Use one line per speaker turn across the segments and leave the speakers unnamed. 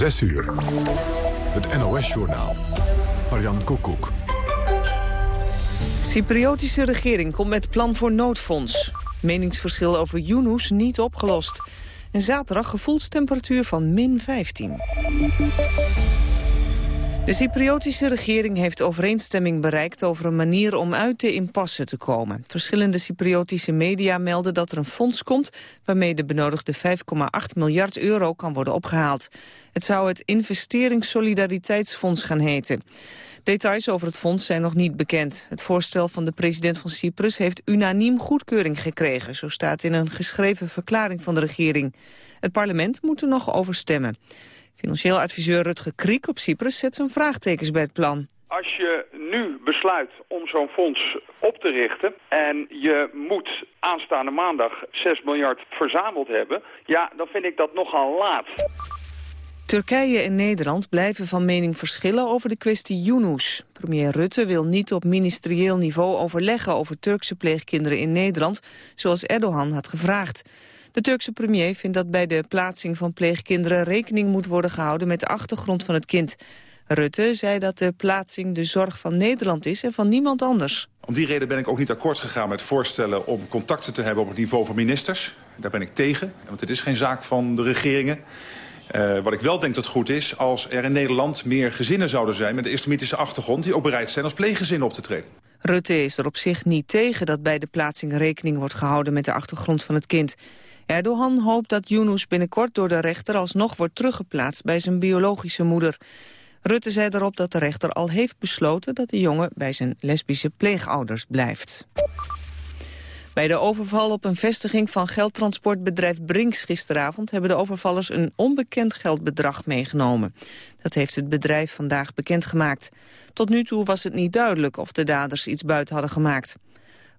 6 uur. Het NOS-journaal. Marian Koekoek.
Cypriotische regering komt met plan voor noodfonds. Meningsverschil over Yunus niet opgelost. En zaterdag gevoelstemperatuur van min 15. De Cypriotische regering heeft overeenstemming bereikt over een manier om uit de impasse te komen. Verschillende Cypriotische media melden dat er een fonds komt waarmee de benodigde 5,8 miljard euro kan worden opgehaald. Het zou het Investeringssolidariteitsfonds gaan heten. Details over het fonds zijn nog niet bekend. Het voorstel van de president van Cyprus heeft unaniem goedkeuring gekregen. Zo staat in een geschreven verklaring van de regering. Het parlement moet er nog over stemmen. Financieel adviseur Rutger Kriek op Cyprus zet zijn vraagtekens bij het plan.
Als je nu besluit om zo'n fonds op te richten en je moet aanstaande maandag 6 miljard verzameld hebben, ja, dan vind ik dat nogal laat.
Turkije en Nederland blijven van mening verschillen over de kwestie Yunus. Premier Rutte wil niet op ministerieel niveau overleggen over Turkse pleegkinderen in Nederland, zoals Erdogan had gevraagd. De Turkse premier vindt dat bij de plaatsing van pleegkinderen rekening moet worden gehouden met de achtergrond van het kind. Rutte zei dat de plaatsing de zorg van Nederland is en van niemand anders.
Om die reden ben ik ook niet akkoord gegaan met voorstellen om contacten te hebben op het niveau van ministers. Daar ben ik tegen, want het is geen zaak van de regeringen. Uh, wat ik wel denk dat goed is, als er in Nederland meer gezinnen zouden zijn... met een islamitische achtergrond die ook bereid zijn als pleeggezinnen op te treden.
Rutte is er op zich niet tegen dat bij de plaatsing rekening wordt gehouden met de achtergrond van het kind. Erdogan hoopt dat Yunus binnenkort door de rechter alsnog wordt teruggeplaatst bij zijn biologische moeder. Rutte zei daarop dat de rechter al heeft besloten dat de jongen bij zijn lesbische pleegouders blijft. Bij de overval op een vestiging van geldtransportbedrijf Brinks gisteravond hebben de overvallers een onbekend geldbedrag meegenomen. Dat heeft het bedrijf vandaag bekendgemaakt. Tot nu toe was het niet duidelijk of de daders iets buiten hadden gemaakt.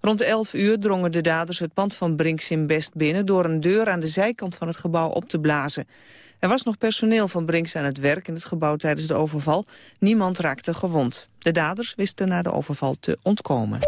Rond 11 uur drongen de daders het pand van Brinks in Best binnen... door een deur aan de zijkant van het gebouw op te blazen. Er was nog personeel van Brinks aan het werk in het gebouw tijdens de overval. Niemand raakte gewond. De daders wisten na de overval te ontkomen.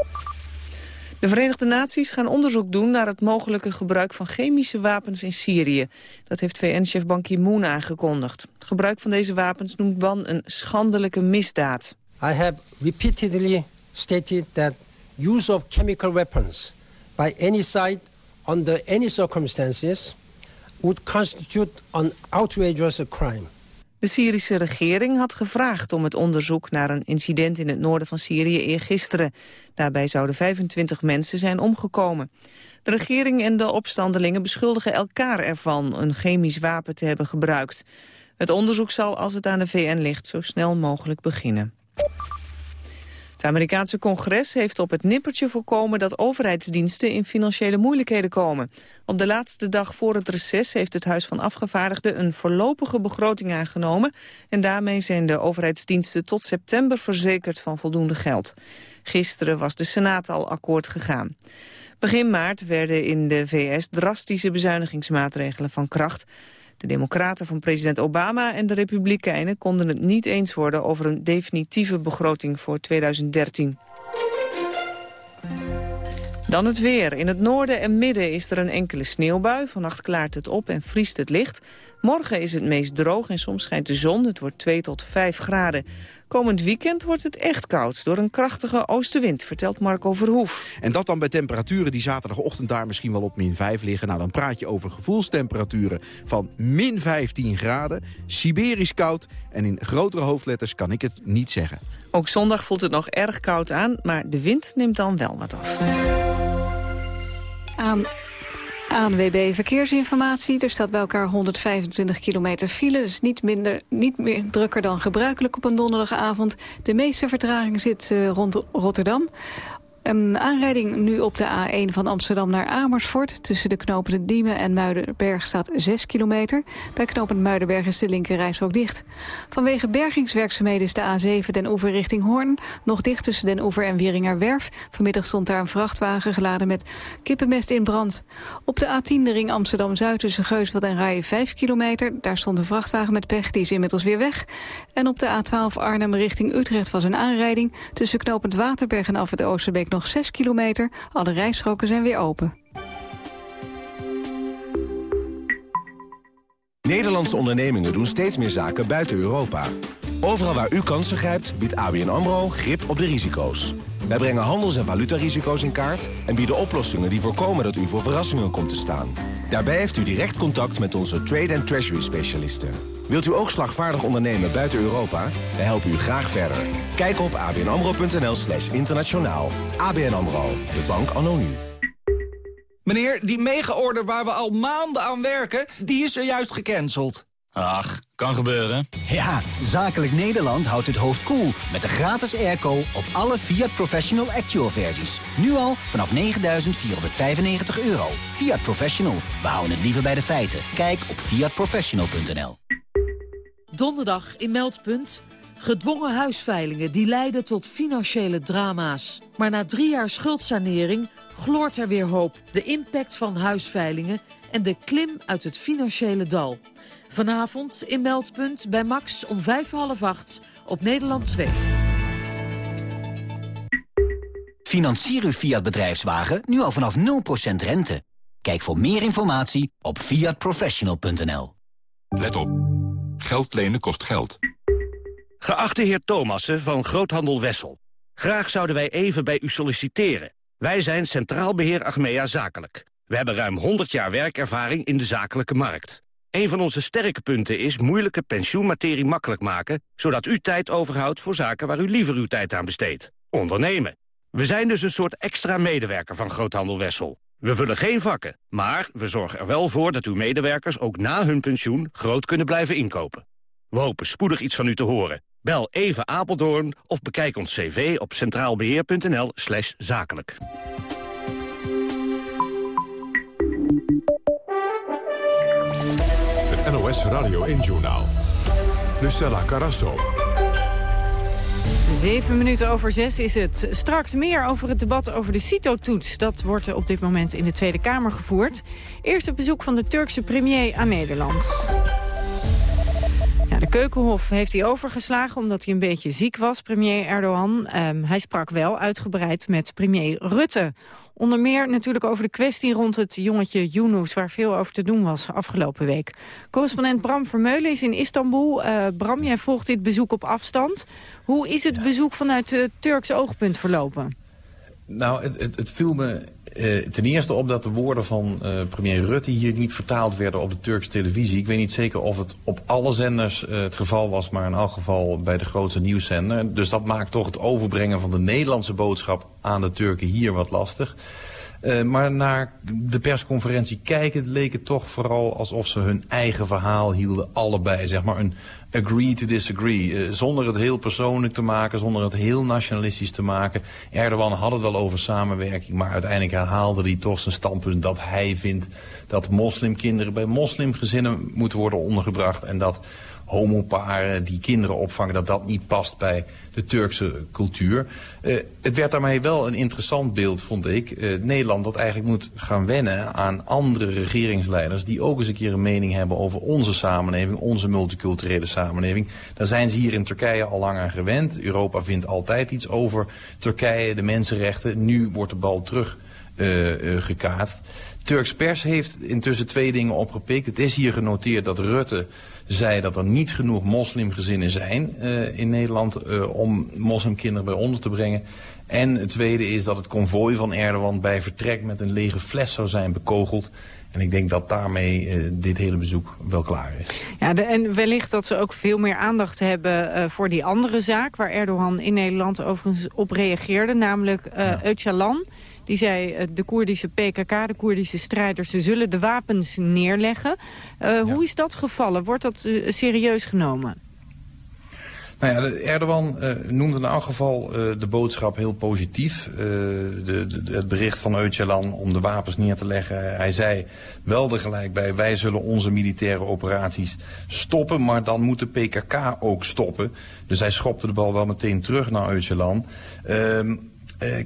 De Verenigde Naties gaan onderzoek doen naar het mogelijke gebruik van chemische wapens in Syrië. Dat heeft VN-chef Ban Ki-moon aangekondigd. Het gebruik van deze wapens noemt Ban een schandelijke misdaad.
I have repeatedly stated that use of chemical weapons by any side under any circumstances would constitute an outrageous crime.
De Syrische regering had gevraagd om het onderzoek naar een incident in het noorden van Syrië eergisteren. Daarbij zouden 25 mensen zijn omgekomen. De regering en de opstandelingen beschuldigen elkaar ervan een chemisch wapen te hebben gebruikt. Het onderzoek zal, als het aan de VN ligt, zo snel mogelijk beginnen. Het Amerikaanse congres heeft op het nippertje voorkomen dat overheidsdiensten in financiële moeilijkheden komen. Op de laatste dag voor het reces heeft het Huis van Afgevaardigden een voorlopige begroting aangenomen en daarmee zijn de overheidsdiensten tot september verzekerd van voldoende geld. Gisteren was de Senaat al akkoord gegaan. Begin maart werden in de VS drastische bezuinigingsmaatregelen van kracht. De democraten van president Obama en de republikeinen konden het niet eens worden over een definitieve begroting voor 2013. Dan het weer. In het noorden en midden is er een enkele sneeuwbui. Vannacht klaart het op en vriest het licht. Morgen is het meest droog en soms schijnt de zon. Het wordt 2 tot 5 graden. Komend weekend wordt het echt koud door een krachtige oostenwind, vertelt Marco Verhoef.
En dat dan bij temperaturen die zaterdagochtend daar misschien wel op min 5 liggen. Nou, dan praat je over gevoelstemperaturen van min 15 graden, Siberisch koud... en in grotere hoofdletters kan ik het niet zeggen.
Ook zondag voelt het nog erg koud aan, maar de wind neemt dan wel wat af.
Aan ANWB Verkeersinformatie. Er staat bij elkaar 125 kilometer file. Dus niet, minder, niet meer drukker dan gebruikelijk op een donderdagavond. De meeste vertraging zit uh, rond Rotterdam. Een aanrijding nu op de A1 van Amsterdam naar Amersfoort. Tussen de knopen Diemen en Muidenberg staat 6 kilometer. Bij knooppunt Muidenberg is de linkerreis ook dicht. Vanwege bergingswerkzaamheden is de A7 Den Oever richting Hoorn... nog dicht tussen Den Oever en Wieringerwerf. Vanmiddag stond daar een vrachtwagen geladen met kippenmest in brand. Op de A10 de ring Amsterdam-Zuid tussen Geusveld en Rijen 5 kilometer. Daar stond een vrachtwagen met pech, die is inmiddels weer weg. En op de A12 Arnhem richting Utrecht was een aanrijding... tussen knooppunt Waterberg en af het Oosterbeek nog 6 kilometer. Alle rijstroken zijn weer open.
Nederlandse ondernemingen doen steeds meer zaken buiten Europa. Overal waar u kansen grijpt, biedt ABN AMRO grip op de risico's. Wij brengen handels- en valutarisico's in kaart... en bieden oplossingen die voorkomen dat u voor verrassingen komt te staan. Daarbij heeft u direct contact met onze trade- en treasury-specialisten. Wilt u ook slagvaardig ondernemen buiten Europa? Wij helpen u graag verder. Kijk op abnamro.nl slash internationaal. ABN AMRO, de bank nu.
Meneer, die mega-order waar we al maanden aan werken, die is er juist gecanceld.
Ach, kan gebeuren.
Ja, Zakelijk Nederland houdt het hoofd koel cool met de gratis airco op alle Fiat Professional Actual versies. Nu al vanaf 9.495 euro. Fiat Professional, we houden het liever bij de feiten. Kijk op fiatprofessional.nl
Donderdag in Meldpunt. Gedwongen huisveilingen die leiden tot financiële drama's. Maar na drie jaar schuldsanering gloort er weer hoop. De impact van huisveilingen en de klim uit het financiële dal. Vanavond in Meldpunt bij Max om vijf half acht op Nederland 2.
Financier uw Fiat bedrijfswagen nu al vanaf 0% rente. Kijk voor meer informatie op fiatprofessional.nl.
Let op. Geld lenen kost geld.
Geachte heer Thomassen van Groothandel Wessel. Graag zouden wij even bij u solliciteren. Wij zijn Centraal Beheer Achmea Zakelijk. We hebben ruim 100 jaar werkervaring in de zakelijke markt. Een van onze sterke punten is moeilijke pensioenmaterie makkelijk maken... zodat u tijd overhoudt voor zaken waar u liever uw tijd aan besteedt. Ondernemen. We zijn dus een soort extra medewerker van Groothandel Wessel. We vullen geen vakken, maar we zorgen er wel voor dat uw medewerkers... ook na hun pensioen groot kunnen blijven inkopen. We hopen spoedig iets van u te horen. Bel even Apeldoorn of bekijk ons cv op centraalbeheer.nl zakelijk.
Radio 1-journaal. Lucella Carasso.
Zeven minuten over zes is het. Straks meer over het debat over de CITO-toets. Dat wordt op dit moment in de Tweede Kamer gevoerd. Eerst het bezoek van de Turkse premier aan Nederland. Ja, de Keukenhof heeft hij overgeslagen omdat hij een beetje ziek was, premier Erdogan. Um, hij sprak wel uitgebreid met premier Rutte. Onder meer natuurlijk over de kwestie rond het jongetje Yunus... waar veel over te doen was afgelopen week. Correspondent Bram Vermeulen is in Istanbul. Uh, Bram, jij volgt dit bezoek op afstand. Hoe is het bezoek vanuit het Turks oogpunt verlopen?
Nou, het, het, het viel me uh, ten eerste op dat de woorden van uh, premier Rutte hier niet vertaald werden op de Turkse televisie. Ik weet niet zeker of het op alle zenders uh, het geval was, maar in elk geval bij de grootste nieuwszender. Dus dat maakt toch het overbrengen van de Nederlandse boodschap aan de Turken hier wat lastig. Maar naar de persconferentie kijken leek het toch vooral alsof ze hun eigen verhaal hielden, allebei. Zeg maar een agree to disagree. Uh, zonder het heel persoonlijk te maken, zonder het heel nationalistisch te maken. Erdogan had het wel over samenwerking, maar uiteindelijk herhaalde hij toch zijn standpunt dat hij vindt dat moslimkinderen bij moslimgezinnen moeten worden ondergebracht en dat homoparen die kinderen opvangen, dat dat niet past bij de Turkse cultuur. Uh, het werd daarmee wel een interessant beeld, vond ik. Uh, Nederland dat eigenlijk moet gaan wennen aan andere regeringsleiders... die ook eens een keer een mening hebben over onze samenleving, onze multiculturele samenleving. Daar zijn ze hier in Turkije al lang aan gewend. Europa vindt altijd iets over Turkije, de mensenrechten. Nu wordt de bal terug uh, gekaatst. Turks pers heeft intussen twee dingen opgepikt. Het is hier genoteerd dat Rutte zei dat er niet genoeg moslimgezinnen zijn uh, in Nederland uh, om moslimkinderen bij onder te brengen. En het tweede is dat het konvooi van Erdogan bij vertrek met een lege fles zou zijn bekogeld. En ik denk dat daarmee uh, dit hele bezoek wel klaar is.
Ja, de, en wellicht dat ze ook veel meer aandacht hebben uh, voor die andere zaak... waar Erdogan in Nederland overigens op reageerde, namelijk uh, ja. Öcalan... Die zei, de Koerdische PKK, de Koerdische strijders, ze zullen de wapens neerleggen. Uh, ja. Hoe is dat gevallen? Wordt dat uh, serieus genomen?
Nou ja, Erdogan uh, noemde in elk geval de boodschap heel positief. De, de, het bericht van Öcalan om de wapens neer te leggen. Hij zei wel er gelijk bij, wij zullen onze militaire operaties stoppen, maar dan moet de PKK ook stoppen. Dus hij schopte de bal wel meteen terug naar Öcalan. Ehm,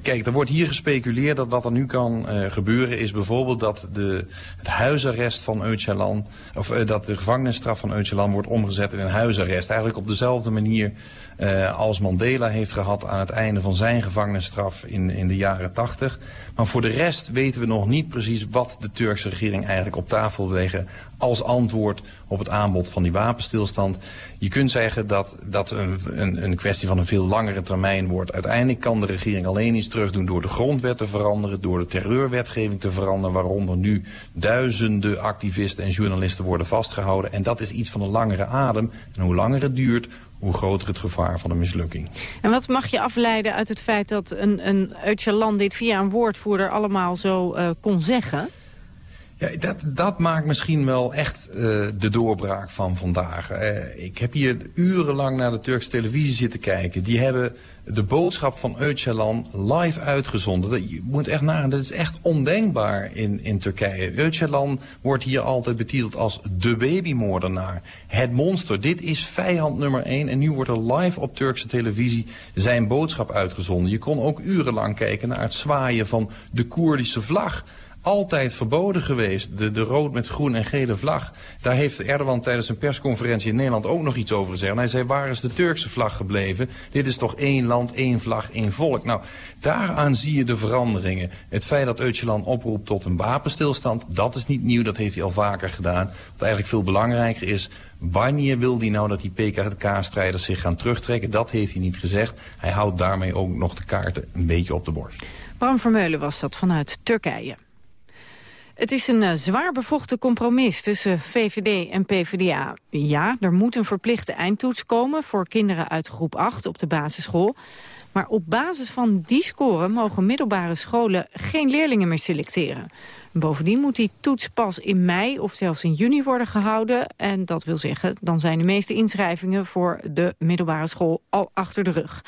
kijk, er wordt hier gespeculeerd dat wat er nu kan uh, gebeuren is bijvoorbeeld dat de, huisarrest van Öcalan, of uh, dat de gevangenisstraf van Öcalan wordt omgezet in een huisarrest. Eigenlijk op dezelfde manier uh, als Mandela heeft gehad aan het einde van zijn gevangenisstraf in, in de jaren 80. Maar voor de rest weten we nog niet precies wat de Turkse regering eigenlijk op tafel wil leggen als antwoord op het aanbod van die wapenstilstand. Je kunt zeggen dat dat een, een, een kwestie van een veel langere termijn wordt. Uiteindelijk kan de regering alleen iets terugdoen door de grondwet te veranderen, door de terreurwetgeving te veranderen, waaronder nu duizenden activisten en journalisten worden vastgehouden. En dat is iets van een langere adem. En hoe langer het duurt, hoe groter het gevaar van een mislukking.
En wat mag je afleiden uit het feit dat een, een Öcalan dit via een woordvoerder allemaal zo uh, kon zeggen?
Ja, dat, dat maakt misschien wel echt uh, de doorbraak van vandaag. Ik heb hier urenlang naar de Turkse televisie zitten kijken. Die hebben de boodschap van Öcalan live uitgezonden. Je moet echt nagaan, dat is echt ondenkbaar in, in Turkije. Öcalan wordt hier altijd betiteld als de babymoordenaar. Het monster. Dit is vijand nummer één. En nu wordt er live op Turkse televisie zijn boodschap uitgezonden. Je kon ook urenlang kijken naar het zwaaien van de Koerdische vlag altijd verboden geweest. De, de rood met groen en gele vlag. Daar heeft Erdogan tijdens een persconferentie in Nederland ook nog iets over gezegd. Hij zei, waar is de Turkse vlag gebleven? Dit is toch één land, één vlag, één volk. Nou, daaraan zie je de veranderingen. Het feit dat Öcalan oproept tot een wapenstilstand, dat is niet nieuw. Dat heeft hij al vaker gedaan. Wat eigenlijk veel belangrijker is, Wanneer wil hij nou dat die PKK-strijders zich gaan terugtrekken? Dat heeft hij niet gezegd. Hij houdt daarmee ook nog de kaarten een beetje op de borst.
Bram Vermeulen was dat vanuit Turkije. Het is een uh, zwaar bevochten compromis tussen VVD en PvdA. Ja, er moet een verplichte eindtoets komen voor kinderen uit groep 8 op de basisschool. Maar op basis van die score mogen middelbare scholen geen leerlingen meer selecteren. Bovendien moet die toets pas in mei of zelfs in juni worden gehouden. En dat wil zeggen, dan zijn de meeste inschrijvingen voor de middelbare school al achter de rug.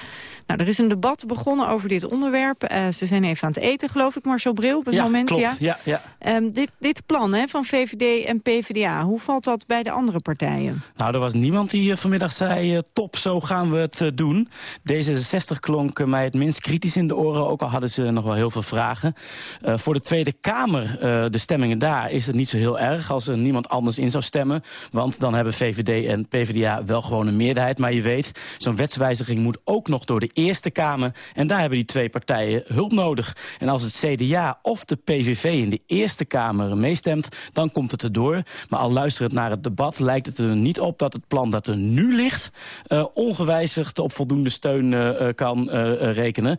Nou, er is een debat begonnen over dit onderwerp. Uh, ze zijn even aan het eten, geloof ik, Marcel Bril, op het
ja,
moment.
Klopt. Ja, ja.
Um, dit, dit plan hè, van VVD en PvdA, hoe valt dat bij de andere partijen?
Nou, er was niemand die uh, vanmiddag zei, uh, top, zo gaan we het doen. D66 klonk mij het minst kritisch in de oren, ook al hadden ze nog wel heel veel vragen. voor de Tweede Kamer, de stemmingen daar, is het niet zo heel erg als er niemand anders in zou stemmen. Want dan hebben VVD en PvdA wel gewoon een meerderheid. Maar je weet, zo'n wetswijziging moet ook nog door de Eerste Kamer. En daar hebben die twee partijen hulp nodig. En als het CDA of de PVV in de Eerste Kamer meestemt... dan komt het erdoor. Maar al luisterend naar het debat lijkt het er niet op... dat het plan dat er nu ligt... Uh, ongewijzigd op voldoende steun uh, kan rekenen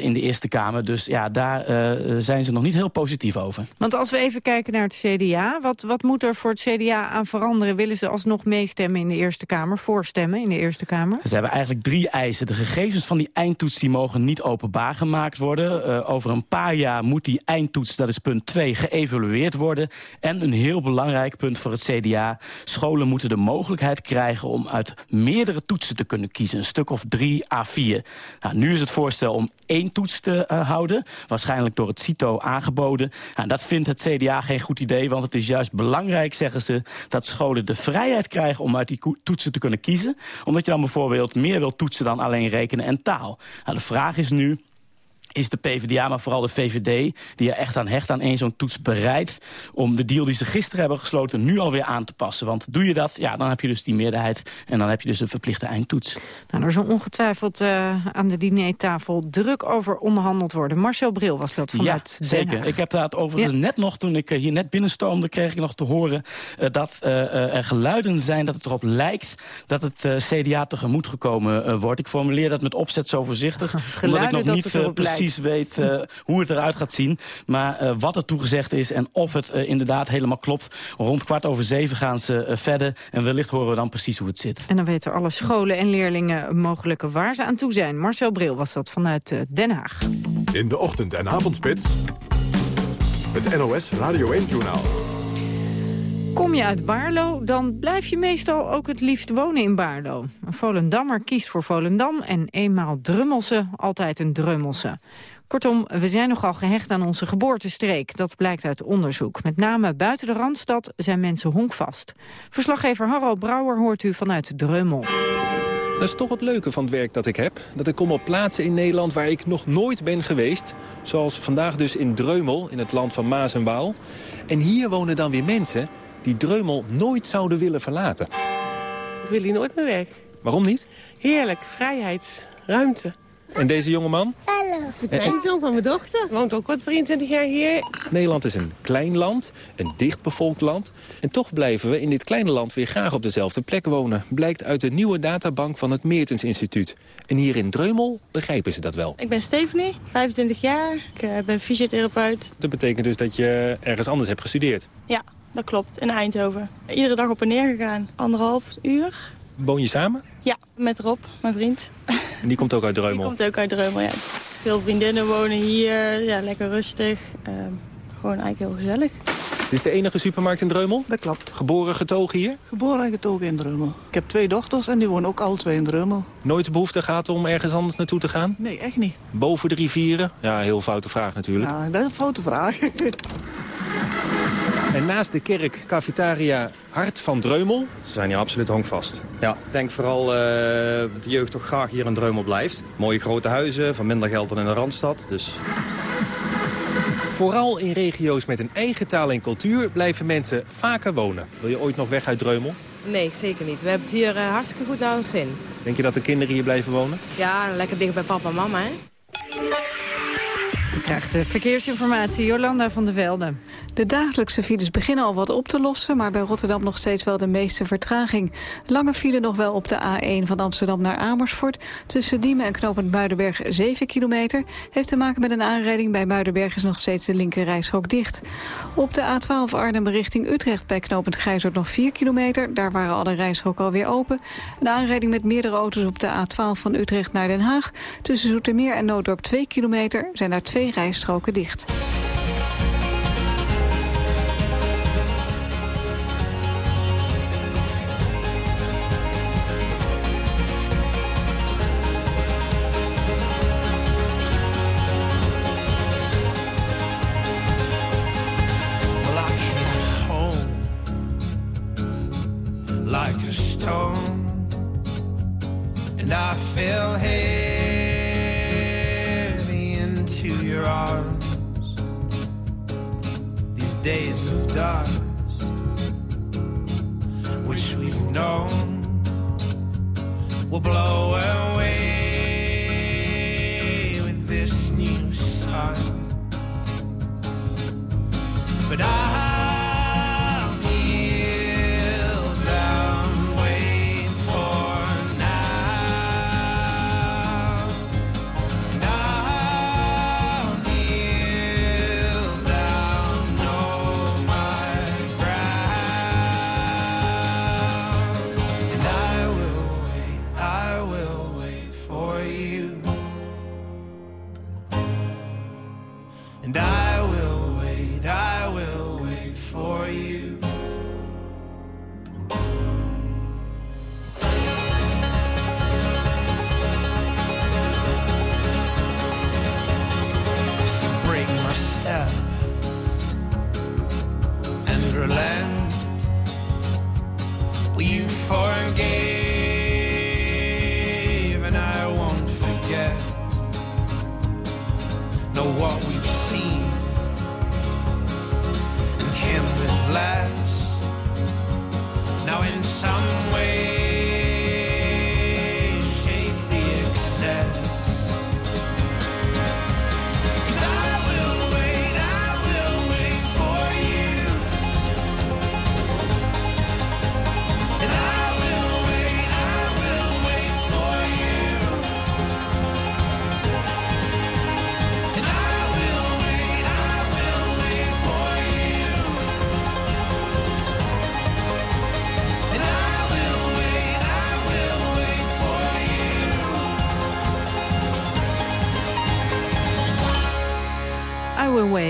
in de Eerste Kamer. Dus ja, daar zijn ze nog niet heel positief over.
Want als we even kijken naar het CDA... wat, wat moet er voor het CDA aan veranderen? Willen ze alsnog meestemmen in de Eerste Kamer? Voorstemmen in de Eerste Kamer?
Ze hebben eigenlijk drie eisen. De gegevens van die eindtoets die mogen niet openbaar gemaakt worden. Uh, over een paar jaar moet die eindtoets, dat is punt 2, geëvalueerd worden. En een heel belangrijk punt voor het CDA. Scholen moeten de mogelijkheid krijgen om uit meerdere toetsen te kunnen kiezen. Een stuk of drie A4. Nou, nu is het voorstel om één toets te uh, houden. Waarschijnlijk door het CITO aangeboden. Nou, dat vindt het CDA geen goed idee, want het is juist belangrijk, zeggen ze... dat scholen de vrijheid krijgen om uit die toetsen te kunnen kiezen. Omdat je dan bijvoorbeeld meer wil toetsen dan alleen rekenen en taal. Nou, de vraag is nu, is de PvdA, maar vooral de VVD... die er echt aan hecht aan één zo'n toets bereid... om de deal die ze gisteren hebben gesloten nu alweer aan te passen. Want doe je dat, ja, dan heb je dus die meerderheid... en dan heb je dus een verplichte eindtoets.
Nou, er zal ongetwijfeld uh, aan de dinertafel druk over onderhandeld worden. Marcel Bril was dat vanuit
Ja, zeker. Ik heb daar overigens ja. net nog, toen ik hier net binnenstoomde... kreeg ik nog te horen uh, dat uh, er geluiden zijn dat het erop lijkt... dat het CDA tegemoet gekomen wordt. Ik formuleer dat met opzet zo voorzichtig... omdat ik nog niet precies weet uh, hoe het eruit gaat zien. Maar uh, wat er toegezegd is en of het uh, inderdaad helemaal klopt. Rond kwart over zeven gaan ze verder. En wellicht horen we dan precies hoe het zit.
En dan weten alle scholen en leerlingen mogelijk waar ze aan toe zijn. Marcel Bril was dat vanuit Den Haag.
In de ochtend- en avondspits. Het NOS Radio 1-journaal.
Kom je uit Baarlo, dan blijf je meestal ook het liefst wonen in Baarlo. Een Volendammer kiest voor Volendam en eenmaal Drummelse altijd een Drummelse. Kortom, we zijn nogal gehecht aan onze geboortestreek. Dat blijkt uit onderzoek. Met name buiten de Randstad zijn mensen honkvast. Verslaggever Harro Brouwer hoort u vanuit Drummel.
Dat is toch het leuke van het werk dat ik heb. Dat ik kom op plaatsen in Nederland waar ik nog nooit ben geweest. Zoals vandaag dus in Dreumel, in het land van Maas en Waal. En hier wonen dan weer mensen die Dreumel nooit zouden willen verlaten.
Ik wil hier nooit meer weg.
Waarom niet?
Heerlijk, vrijheid, ruimte.
En deze jongeman?
Dat is de kleinzoon van mijn dochter. Woont ook al 23 jaar hier.
Nederland is een klein land, een dichtbevolkt land. En toch blijven we in dit kleine land weer graag op dezelfde plek wonen. Blijkt uit de nieuwe databank van het Meertens Instituut. En hier in Dreumel begrijpen ze dat wel.
Ik ben Stephanie, 25 jaar. Ik uh, ben fysiotherapeut.
Dat betekent dus dat je ergens anders hebt gestudeerd?
Ja, dat klopt. In Eindhoven. Iedere dag op en neer gegaan. Anderhalf uur.
Woon je samen?
Ja, met Rob, mijn vriend.
En die komt ook uit Dreumel?
Die komt ook uit Dreumel, ja. Veel vriendinnen wonen hier, ja, lekker rustig. Uh, gewoon eigenlijk heel gezellig.
Dit is de enige supermarkt in Dreumel?
Dat klopt.
Geboren getogen hier?
Geboren en getogen in Dreumel. Ik heb twee dochters en die wonen ook alle twee in Dreumel.
Nooit de behoefte gehad om ergens anders naartoe te gaan?
Nee, echt niet.
Boven de rivieren? Ja, heel foute vraag natuurlijk.
Ja, dat is een foute vraag.
En naast de kerk, cafetaria Hart van Dreumel.
Ze zijn hier absoluut hangvast. Ja, ik denk vooral uh, dat de jeugd toch graag hier in Dreumel blijft. Mooie grote huizen, van minder geld dan in de Randstad. Dus...
Vooral in regio's met een eigen taal en cultuur blijven mensen vaker wonen. Wil je ooit nog weg uit Dreumel?
Nee, zeker niet. We hebben het hier uh, hartstikke goed naar ons zin.
Denk je dat de kinderen hier blijven wonen?
Ja, lekker dicht bij papa en mama, hè?
De verkeersinformatie, Jolanda van der Velde.
De dagelijkse files beginnen al wat op te lossen... maar bij Rotterdam nog steeds wel de meeste vertraging. Lange file nog wel op de A1 van Amsterdam naar Amersfoort. Tussen Diemen en knooppunt Muidenberg 7 kilometer. Heeft te maken met een aanrijding. Bij Muidenberg is nog steeds de linkerrijstrook dicht. Op de A12 Arnhem richting Utrecht bij knooppunt Gijzert nog 4 kilometer. Daar waren alle rijstroken alweer open. Een aanrijding met meerdere auto's op de A12 van Utrecht naar Den Haag. Tussen Zoetermeer en Nooddorp 2 kilometer zijn daar twee rijstroken dicht.
like a stone, and I fell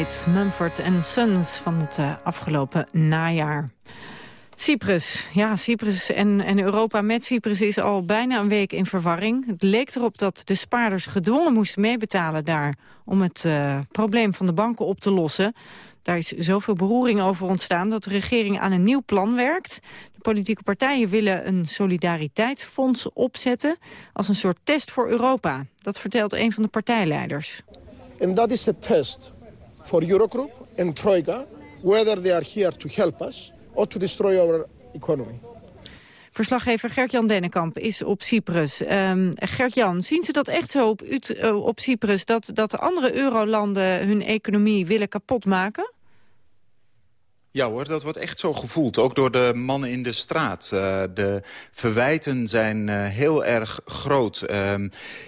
Mumford Sons van het uh, afgelopen najaar. Cyprus. Ja, Cyprus en, en Europa met Cyprus is al bijna een week in verwarring. Het leek erop dat de spaarders gedwongen moesten meebetalen daar... om het uh, probleem van de banken op te lossen. Daar is zoveel beroering over ontstaan dat de regering aan een nieuw plan werkt. De politieke partijen willen een solidariteitsfonds opzetten... als een soort test voor Europa. Dat vertelt een van de partijleiders.
And that is a test for Eurogroup and Troika... whether they are here to help us or to destroy our economy.
Verslaggever Gert-Jan Dennekamp is op Cyprus. Um, Gert-Jan, zien ze dat echt zo op, uh, op Cyprus... dat, dat de andere eurolanden hun economie willen kapotmaken?
Ja hoor, dat wordt echt zo gevoeld. Ook door de mannen in de straat. Uh, de verwijten zijn uh, heel erg groot. Uh,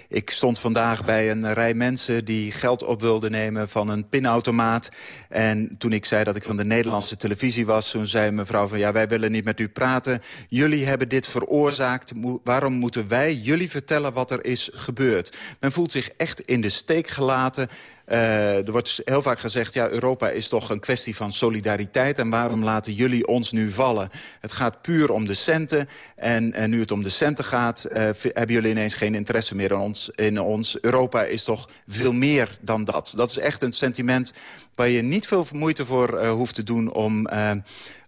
ik stond vandaag bij een rij mensen die geld op wilden nemen van een pinautomaat. En toen ik zei dat ik van de Nederlandse televisie was... toen zei mevrouw van ja, wij willen niet met u praten. Jullie hebben dit veroorzaakt. Waarom moeten wij jullie vertellen wat er is gebeurd? Men voelt zich echt in de steek gelaten... Uh, er wordt heel vaak gezegd, ja, Europa is toch een kwestie van solidariteit... en waarom laten jullie ons nu vallen? Het gaat puur om de centen. En, en nu het om de centen gaat, uh, hebben jullie ineens geen interesse meer in ons, in ons. Europa is toch veel meer dan dat. Dat is echt een sentiment waar je niet veel moeite voor hoeft te doen om,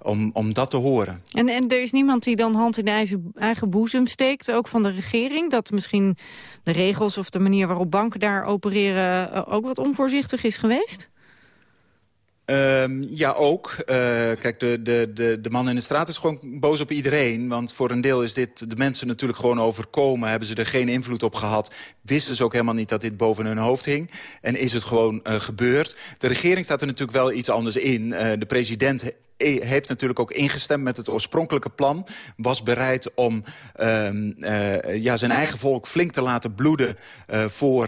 om, om dat te horen.
En, en er is niemand die dan hand in eigen, eigen boezem steekt, ook van de regering? Dat misschien de regels of de manier waarop banken daar opereren... Uh, ook wat onvoorzichtig is geweest?
Um, ja, ook. Uh, kijk, de, de, de, de man in de straat is gewoon boos op iedereen. Want voor een deel is dit de mensen natuurlijk gewoon overkomen. Hebben ze er geen invloed op gehad. Wisten ze ook helemaal niet dat dit boven hun hoofd hing. En is het gewoon uh, gebeurd. De regering staat er natuurlijk wel iets anders in. Uh, de president heeft natuurlijk ook ingestemd met het oorspronkelijke plan. Was bereid om uh, uh, ja, zijn eigen volk flink te laten bloeden... Uh, voor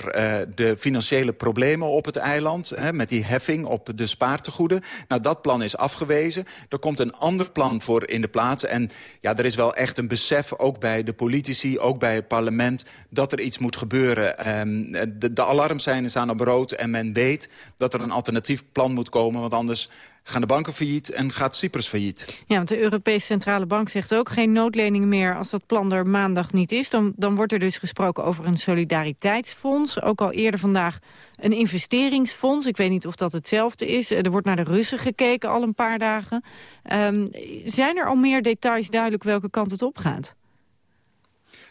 de financiële problemen op het eiland. Hè, met die heffing op de spaartegoeden. Nou, dat plan is afgewezen. Er komt een ander plan voor in de plaats. En ja, er is wel echt een besef, ook bij de politici, ook bij het parlement... dat er iets moet gebeuren. Um, de, de alarmseinen staan op rood en men weet dat er een alternatief plan moet komen. Want anders gaan de banken failliet en gaat Cyprus failliet.
Ja, want de Europese Centrale Bank zegt ook geen noodleningen meer als dat plan er maandag niet is. Dan, dan wordt er dus gesproken over een solidariteitsfonds. Ook al eerder vandaag een investeringsfonds. Ik weet niet of dat hetzelfde is. Er wordt naar de Russen gekeken al een paar dagen. Um, zijn er al meer details duidelijk welke kant het op gaat?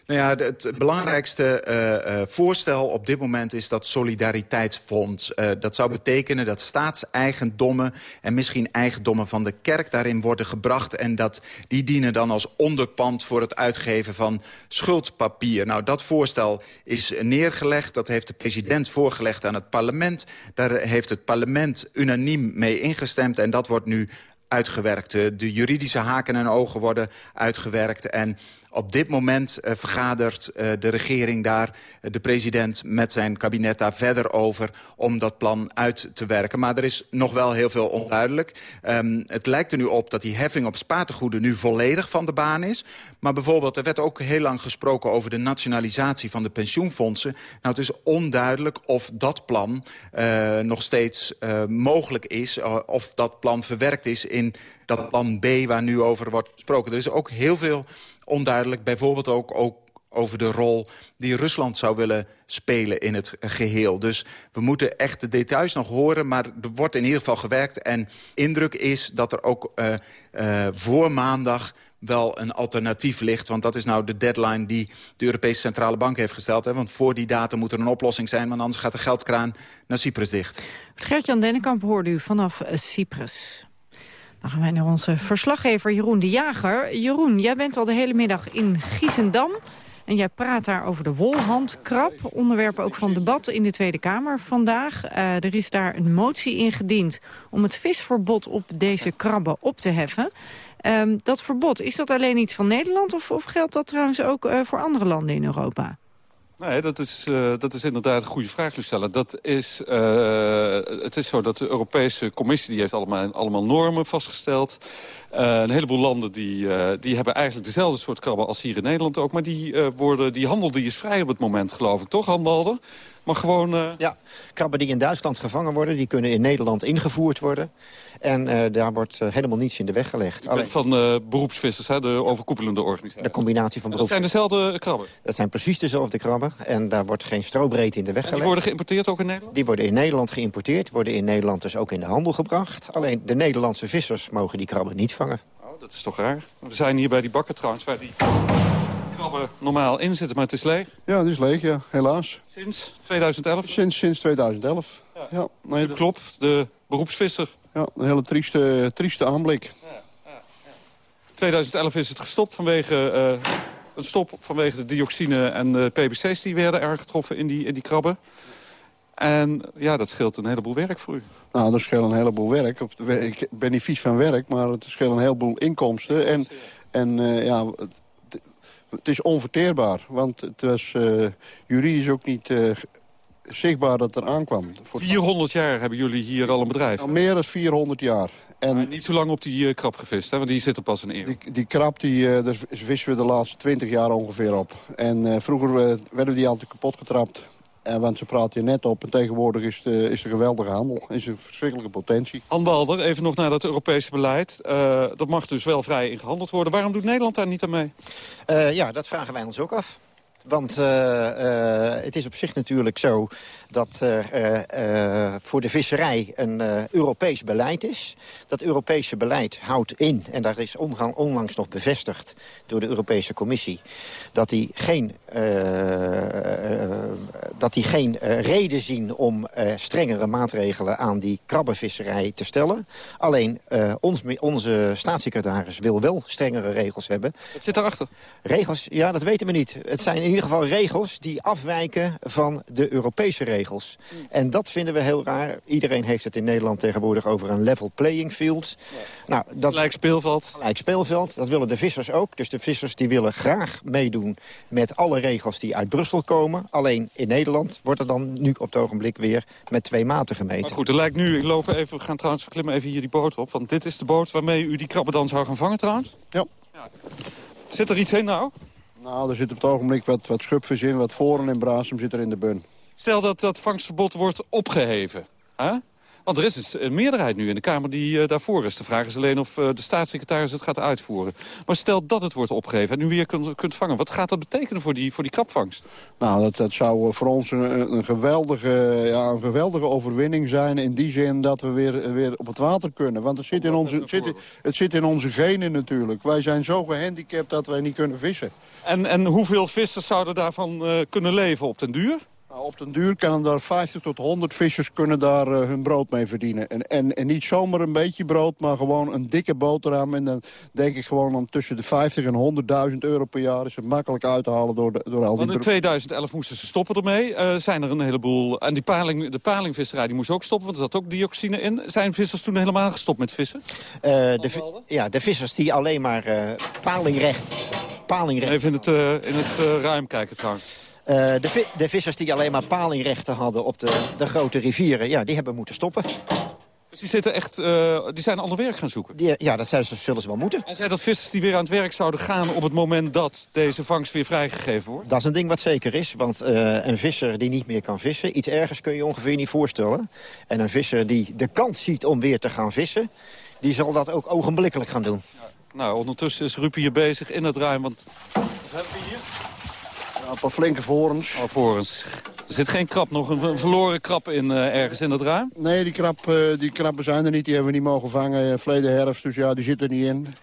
Nou ja, het belangrijkste uh, uh, voorstel op dit moment is dat solidariteitsfonds. Uh, dat zou betekenen dat staatseigendommen en misschien eigendommen van de kerk daarin worden gebracht. En dat die dienen dan als onderpand voor het uitgeven van schuldpapier. Nou, dat voorstel is neergelegd. Dat heeft de president voorgelegd aan het parlement. Daar heeft het parlement unaniem mee ingestemd. En dat wordt nu uitgewerkt. De juridische haken en ogen worden uitgewerkt. En op dit moment uh, vergadert uh, de regering daar, uh, de president met zijn kabinet daar verder over om dat plan uit te werken. Maar er is nog wel heel veel onduidelijk. Um, het lijkt er nu op dat die heffing op spaartegoeden nu volledig van de baan is. Maar bijvoorbeeld, er werd ook heel lang gesproken over de nationalisatie van de pensioenfondsen. Nou, het is onduidelijk of dat plan nog steeds mogelijk is, of dat plan verwerkt is in dat plan B waar nu over wordt gesproken. Er is ook heel veel onduidelijk. Bijvoorbeeld ook, ook over de rol die Rusland zou willen spelen in het geheel. Dus we moeten echt de details nog horen, maar er wordt in ieder geval gewerkt. En indruk is dat er ook uh, uh, voor maandag wel een alternatief ligt. Want dat is nou de deadline die de Europese Centrale Bank heeft gesteld. Hè? Want voor die datum moet er een oplossing zijn... want anders gaat de geldkraan naar Cyprus dicht.
Gert-Jan Dennekamp hoorde u vanaf Cyprus. Dan gaan wij naar onze verslaggever Jeroen de Jager. Jeroen, jij bent al de hele middag in Giesendam. En jij praat daar over de wolhandkrab. Onderwerp ook van debat in de Tweede Kamer vandaag. Uh, er is daar een motie ingediend om het visverbod op deze krabben op te heffen. Um, dat verbod, is dat alleen iets van Nederland of, of geldt dat trouwens ook uh, voor andere landen in Europa?
Nee, dat is, uh, dat is inderdaad een goede vraag, Lucella. Dat is, uh, het is zo dat de Europese Commissie die heeft allemaal, allemaal normen vastgesteld. Uh, een heleboel landen die, die hebben eigenlijk dezelfde soort krabben als hier in Nederland ook. Maar die, worden, die handel die is vrij op het moment, geloof ik, toch, handbalder? Maar gewoon... Uh...
Ja, krabben die in Duitsland gevangen worden... die kunnen in Nederland ingevoerd worden. En uh, daar wordt uh, helemaal niets in de weg gelegd.
Alleen... van beroepsvissers, hè, de overkoepelende organisatie.
De combinatie van beroeps...
Dat zijn dezelfde krabben?
Dat zijn precies dezelfde krabben. En daar wordt geen strobreedte in de weg gelegd.
die worden geïmporteerd ook in Nederland?
Die worden in Nederland geïmporteerd. Worden in Nederland dus ook in de handel gebracht. Alleen de Nederlandse vissers mogen die krabben niet vangen.
dat is toch raar. We zijn hier bij die bakken trouwens, waar die normaal in zitten, maar het is leeg.
Ja, het is leeg, ja. Helaas.
Sinds 2011?
Sinds, sinds 2011. Ja. nee, dat...
Klopt, de beroepsvisser.
Ja, een hele trieste, trieste aanblik.
2011 is het gestopt vanwege eh, een stop vanwege de dioxine en de PBC's die werden erg getroffen in die, in die krabben. En ja, dat scheelt een heleboel werk voor u.
Nou, dat scheelt een heleboel werk. Ik ben niet vies van werk, maar het scheelt een heleboel inkomsten. En, en uh, ja, het, het, is onverteerbaar. Want het was uh, juridisch ook niet uh, zichtbaar dat er aankwam.
400 jaar hebben jullie hier al een bedrijf?
Al meer dan 400 jaar.
En maar niet zo lang op die uh, krab gevist, hè? want die zit er pas een eeuw.
Die, die krab, die, uh, daar vissen we de laatste 20 jaar ongeveer op. En uh, vroeger werden die altijd kapot getrapt. En, want ze praten je net op. En tegenwoordig is de, is de geweldige handel. Is een verschrikkelijke potentie.
Han Balder, even nog naar dat Europese beleid. dat mag dus wel vrij ingehandeld worden. Waarom doet Nederland daar niet aan mee?
ja, dat vragen wij ons ook af. Want uh, uh, het is op zich natuurlijk zo dat er uh, voor de visserij een Europees beleid is. Dat Europese beleid houdt in, en daar is onlangs nog bevestigd door de Europese Commissie... dat die geen, dat die geen reden zien om strengere maatregelen aan die krabbenvisserij te stellen. Alleen ons, onze staatssecretaris wil wel strengere regels hebben.
Wat zit erachter?
Regels, ja, dat weten we niet. Het zijn in ieder geval regels die afwijken van de Europese regels. En dat vinden we heel raar. Iedereen heeft het in Nederland tegenwoordig over een level playing field.
Nou, dat, gelijk speelveld.
Gelijk speelveld, dat willen de vissers ook. Dus de vissers die willen graag meedoen met alle regels die uit Brussel komen. Alleen in Nederland wordt er dan nu op het ogenblik weer met twee maten gemeten.
Maar goed, er lijkt nu, ik loop even, we gaan trouwens, we klimmen even hier die boot op. Want dit is de boot waarmee u die krabben dan zou gaan vangen trouwens?
Ja.
ja. Zit er iets in nou?
Nou, er zit op het ogenblik wat, wat in, wat voren en brasem zit er in de bun.
Stel dat dat vangstverbod wordt opgeheven. Hè? Want er is een meerderheid nu in de Kamer die uh, daarvoor is. De vraag is alleen of uh, de staatssecretaris het gaat uitvoeren. Maar stel dat het wordt opgeheven en nu weer kunt, kunt vangen. Wat gaat dat betekenen voor die, voor die krabvangst?
Nou, dat, dat zou voor ons een, een, geweldige, ja, een geweldige overwinning zijn... in die zin dat we weer, weer op het water kunnen. Want het zit, in onze, het, zit, het zit in onze genen natuurlijk. Wij zijn zo gehandicapt dat wij niet kunnen vissen.
En, en hoeveel vissers zouden daarvan uh, kunnen leven op den duur?
Nou, op den duur kunnen daar 50 tot 100 vissers kunnen daar uh, hun brood mee verdienen. En, en, en niet zomaar een beetje brood, maar gewoon een dikke boterham. En dan denk ik gewoon om tussen de 50 en 100.000 euro per jaar... is het makkelijk uit te halen door, de, door al die...
Want in 2011 moesten ze stoppen ermee. Uh, zijn er een heleboel... En die paling, de palingvisserij die moest ook stoppen, want er zat ook dioxine in. Zijn vissers toen helemaal gestopt met vissen?
Uh, de, ja, de vissers die alleen maar palingrecht... palingrecht...
Even in het, in het ruim kijken trouwens.
Uh, de, vi de, vissers die alleen maar palingrechten hadden op de, de grote rivieren... ja, die hebben moeten stoppen.
Dus die, zitten echt, uh, die zijn ander werk gaan zoeken?
Die, ja, dat zijn, zullen ze wel moeten.
En zijn dat vissers die weer aan het werk zouden gaan... op het moment dat deze vangst weer vrijgegeven wordt?
Dat is een ding wat zeker is. Want uh, een visser die niet meer kan vissen... iets ergens kun je ongeveer niet voorstellen. En een visser die de kans ziet om weer te gaan vissen... die zal dat ook ogenblikkelijk gaan doen.
Ja. Nou, ondertussen is Rupi hier bezig in het ruim. Want wat hebben we hier?
Een paar flinke vorens.
Oh, vorens. Er zit geen krab, nog een verloren krab in, uh, ergens in dat ruim?
Nee, die, krab, uh, die krabben zijn er niet. Die hebben we niet mogen vangen uh, verleden herfst. Dus ja, die zitten er niet in.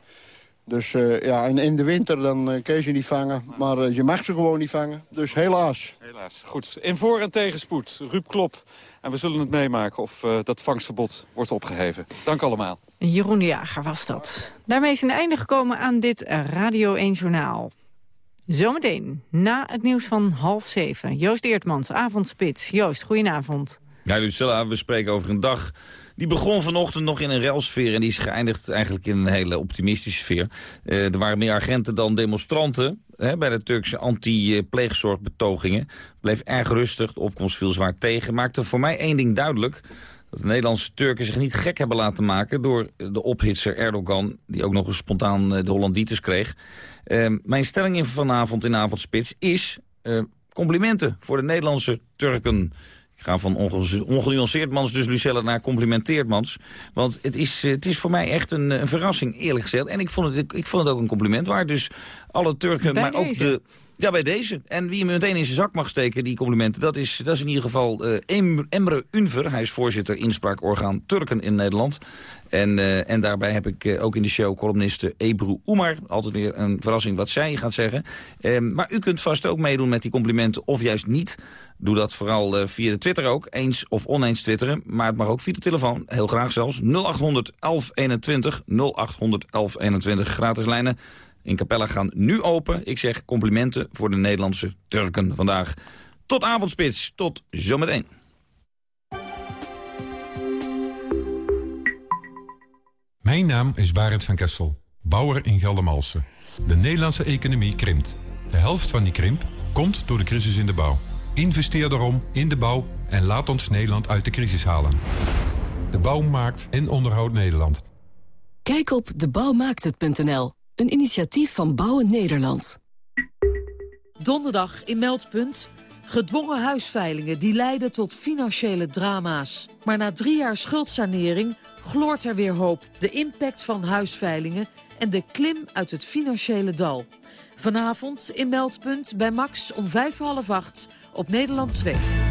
Dus ja, in, in, de winter dan kun je ze niet vangen. Maar je mag ze gewoon niet vangen. Dus helaas.
Helaas. Goed. In voor- en tegenspoed. Ruud Klop. En we zullen het meemaken of dat vangstverbod wordt opgeheven. Dank allemaal.
Jeroen de Jager was dat. Daarmee is een einde gekomen aan dit Radio 1 Journaal. Zometeen, na het nieuws van half zeven. Joost Eertmans, avondspits. Joost, goedenavond.
Ja, Lucella, we spreken over een dag... Die begon vanochtend nog in een relsfeer en die is geëindigd eigenlijk in een hele optimistische sfeer. Uh, er waren meer agenten dan demonstranten hè, bij de Turkse anti-pleegzorgbetogingen. Bleef erg rustig, de opkomst viel zwaar tegen. Maakte voor mij één ding duidelijk dat de Nederlandse Turken zich niet gek hebben laten maken... door de ophitser Erdogan, die ook nog eens spontaan de Hollanditis kreeg. Uh, mijn stelling in vanavond in Avondspits is uh, complimenten voor de Nederlandse Turken. Ik ga van ongenuanceerdmans dus Lucelle naar complimenteerdmans. Want het is, het is voor mij echt een, een, verrassing, eerlijk gezegd. En ik vond, het, ik, ik vond het ook een compliment waard. Dus Alle Turken,
Bij
maar ook de... Ja, bij deze. En wie hem meteen in zijn zak mag steken, die complimenten... dat is, dat is in ieder geval eh, Em- Emre Unver. Hij is voorzitter inspraakorgaan Turken in Nederland. En, eh, en daarbij heb ik eh, ook in de show columniste Ebru Oemar. Altijd weer een verrassing wat zij gaat zeggen. Eh, maar u kunt vast ook meedoen met die complimenten of juist niet. Doe dat vooral via de Twitter ook. Eens of oneens twitteren. Maar het mag ook via de telefoon. Heel graag zelfs. 0800 1121. 0800 1121. Gratis lijnen in Capella gaan nu open. Ik zeg complimenten voor de Nederlandse Turken vandaag. Tot avondspits. Tot zometeen.
Mijn naam is Barend van Kessel, bouwer in Geldermalsen. De Nederlandse economie krimpt. De helft van die krimp komt door de crisis in de bouw. Investeer daarom in de bouw en laat ons Nederland uit de crisis halen. De bouw maakt en onderhoudt Nederland.
Kijk op debouwmaakthet.nl, een initiatief van Bouwen Nederland.
Donderdag in Meldpunt. Gedwongen huisveilingen die leiden tot financiële drama's. Maar na drie jaar schuldsanering gloort er weer hoop. De impact van huisveilingen en de klim uit het financiële dal. Vanavond in Meldpunt bij Max om vijf half acht op Nederland 2.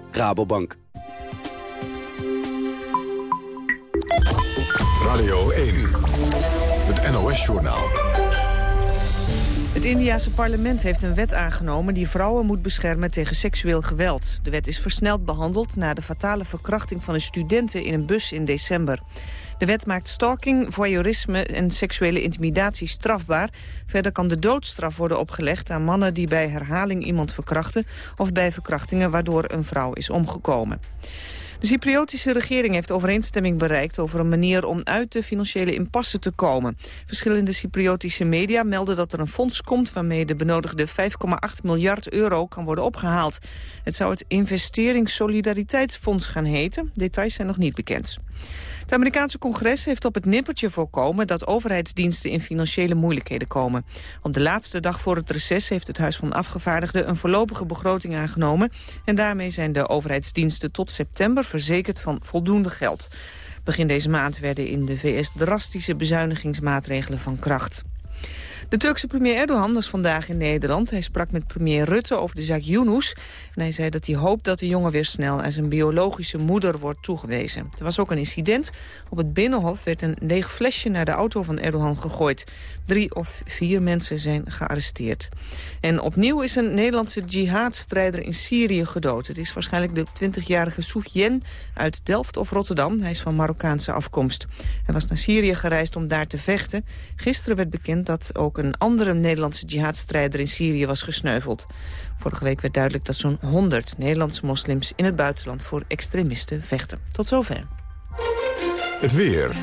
Rabobank.
Radio 1. Het NOS-journaal.
Het Indiase parlement heeft een wet aangenomen die vrouwen moet beschermen tegen seksueel geweld. De wet is versneld behandeld na de fatale verkrachting van een studenten in een bus in december. De wet maakt stalking, voyeurisme en seksuele intimidatie strafbaar. Verder kan de doodstraf worden opgelegd aan mannen die bij herhaling iemand verkrachten... of bij verkrachtingen waardoor een vrouw is omgekomen. De Cypriotische regering heeft overeenstemming bereikt over een manier om uit de financiële impasse te komen. Verschillende Cypriotische media melden dat er een fonds komt waarmee de benodigde 5,8 miljard euro kan worden opgehaald. Het zou het Investeringssolidariteitsfonds gaan heten. Details zijn nog niet bekend. Het Amerikaanse congres heeft op het nippertje voorkomen dat overheidsdiensten in financiële moeilijkheden komen. Op de laatste dag voor het reces heeft het Huis van Afgevaardigden een voorlopige begroting aangenomen. En daarmee zijn de overheidsdiensten tot september verzekerd van voldoende geld. Begin deze maand werden in de VS drastische bezuinigingsmaatregelen van kracht. De Turkse premier Erdogan was vandaag in Nederland. Hij sprak met premier Rutte over de zaak Yunus. En hij zei dat hij hoopt dat de jongen weer snel aan zijn biologische moeder wordt toegewezen. Er was ook een incident. Op het Binnenhof werd een leeg flesje naar de auto van Erdogan gegooid. Drie of vier mensen zijn gearresteerd. En opnieuw is een Nederlandse jihadstrijder in Syrië gedood. Het is waarschijnlijk de 20-jarige Soufiane uit Delft of Rotterdam. Hij is van Marokkaanse afkomst. Hij was naar Syrië gereisd om daar te vechten. Gisteren werd bekend dat ook een andere Nederlandse jihadstrijder in Syrië was gesneuveld. Vorige week werd duidelijk dat zo'n 100 Nederlandse moslims in het buitenland voor extremisten vechten. Tot zover.
Het weer.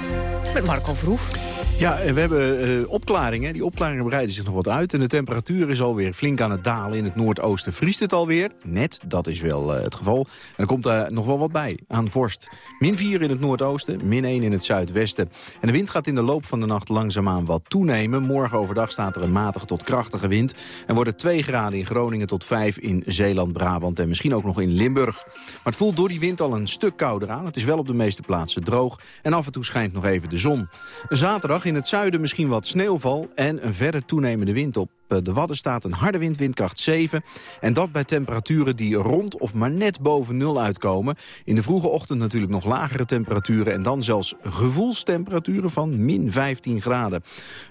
Met Marco Verhoef.
Ja, we hebben eh, opklaringen. Die opklaringen breiden zich nog wat uit. En de temperatuur is alweer flink aan het dalen. In het noordoosten vriest het alweer. Net, dat is wel eh, het geval. En er komt daar nog wel wat bij aan vorst. Min 4 in het noordoosten, min 1 in het zuidwesten. En de wind gaat in de loop van de nacht langzaamaan wat toenemen. Morgen overdag staat er een matige tot krachtige wind. En wordt het 2 graden in Groningen tot 5 in Zeeland, Brabant en misschien ook nog in Limburg. Maar het voelt door die wind al een stuk kouder aan. Het is wel op de meeste plaatsen droog. En af en toe schijnt nog even de zon. Zaterdag in het zuiden misschien wat sneeuwval en een verder toenemende wind op eh, de Wadden staat een harde wind, windkracht 7. En dat bij temperaturen die rond of maar net boven nul uitkomen. In de vroege ochtend natuurlijk nog lagere temperaturen... en dan zelfs gevoelstemperaturen van min 15 graden.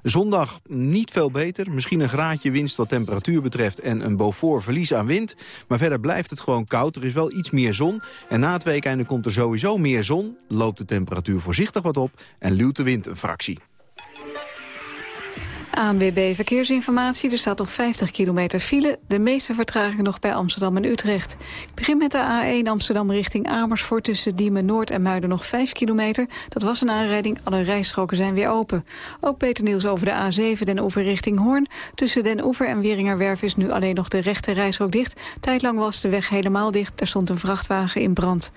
Zondag niet veel beter. Misschien een graadje winst wat temperatuur betreft... en een Beaufort verlies aan wind. Maar verder blijft het gewoon koud. Er is wel iets meer zon. En na het weekende komt er sowieso meer zon. Loopt de temperatuur voorzichtig wat op en luwt de wind een fractie. Thank you.
ANWB Verkeersinformatie. Er staat nog 50 kilometer file. De meeste vertraging nog bij Amsterdam en Utrecht. Ik begin met de A1 Amsterdam richting Amersfoort... tussen Diemen Noord en Muiden nog 5 kilometer. Dat was een aanrijding, alle rijstroken zijn weer open. Ook beter nieuws over de A7 Den Oever richting Hoorn. Tussen Den Oever en Weringerwerf is nu alleen nog de rechte rijstrook dicht. Tijdlang was de weg helemaal dicht, er stond een vrachtwagen in brand.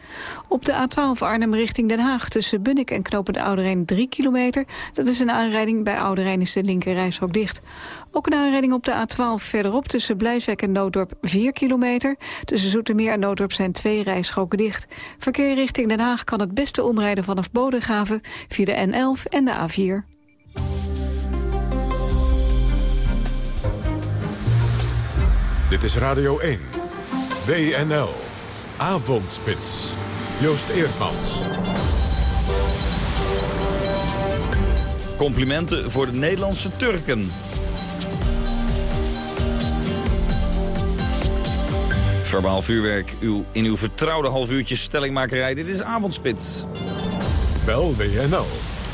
Op de A12 Arnhem richting Den Haag... tussen Bunnik en Knopen de Oude 3 kilometer. Dat is een aanrijding, bij Oude is de linker reishok dicht. Ook een aanrijding op de A12 verderop tussen Blijswijk en Nooddorp 4 kilometer. Tussen Zoetermeer en Nooddorp zijn twee rijstroken dicht. Verkeer richting Den Haag kan het beste omrijden vanaf Bodegraven via de N11 en de A4.
Dit is Radio 1. WNL. Avondspits. Joost Eerdmans.
Complimenten voor de Nederlandse Turken. Verbaal vuurwerk uw, in uw vertrouwde half uurtje stellingmakerij. Dit is Avondspits.
Bel WNL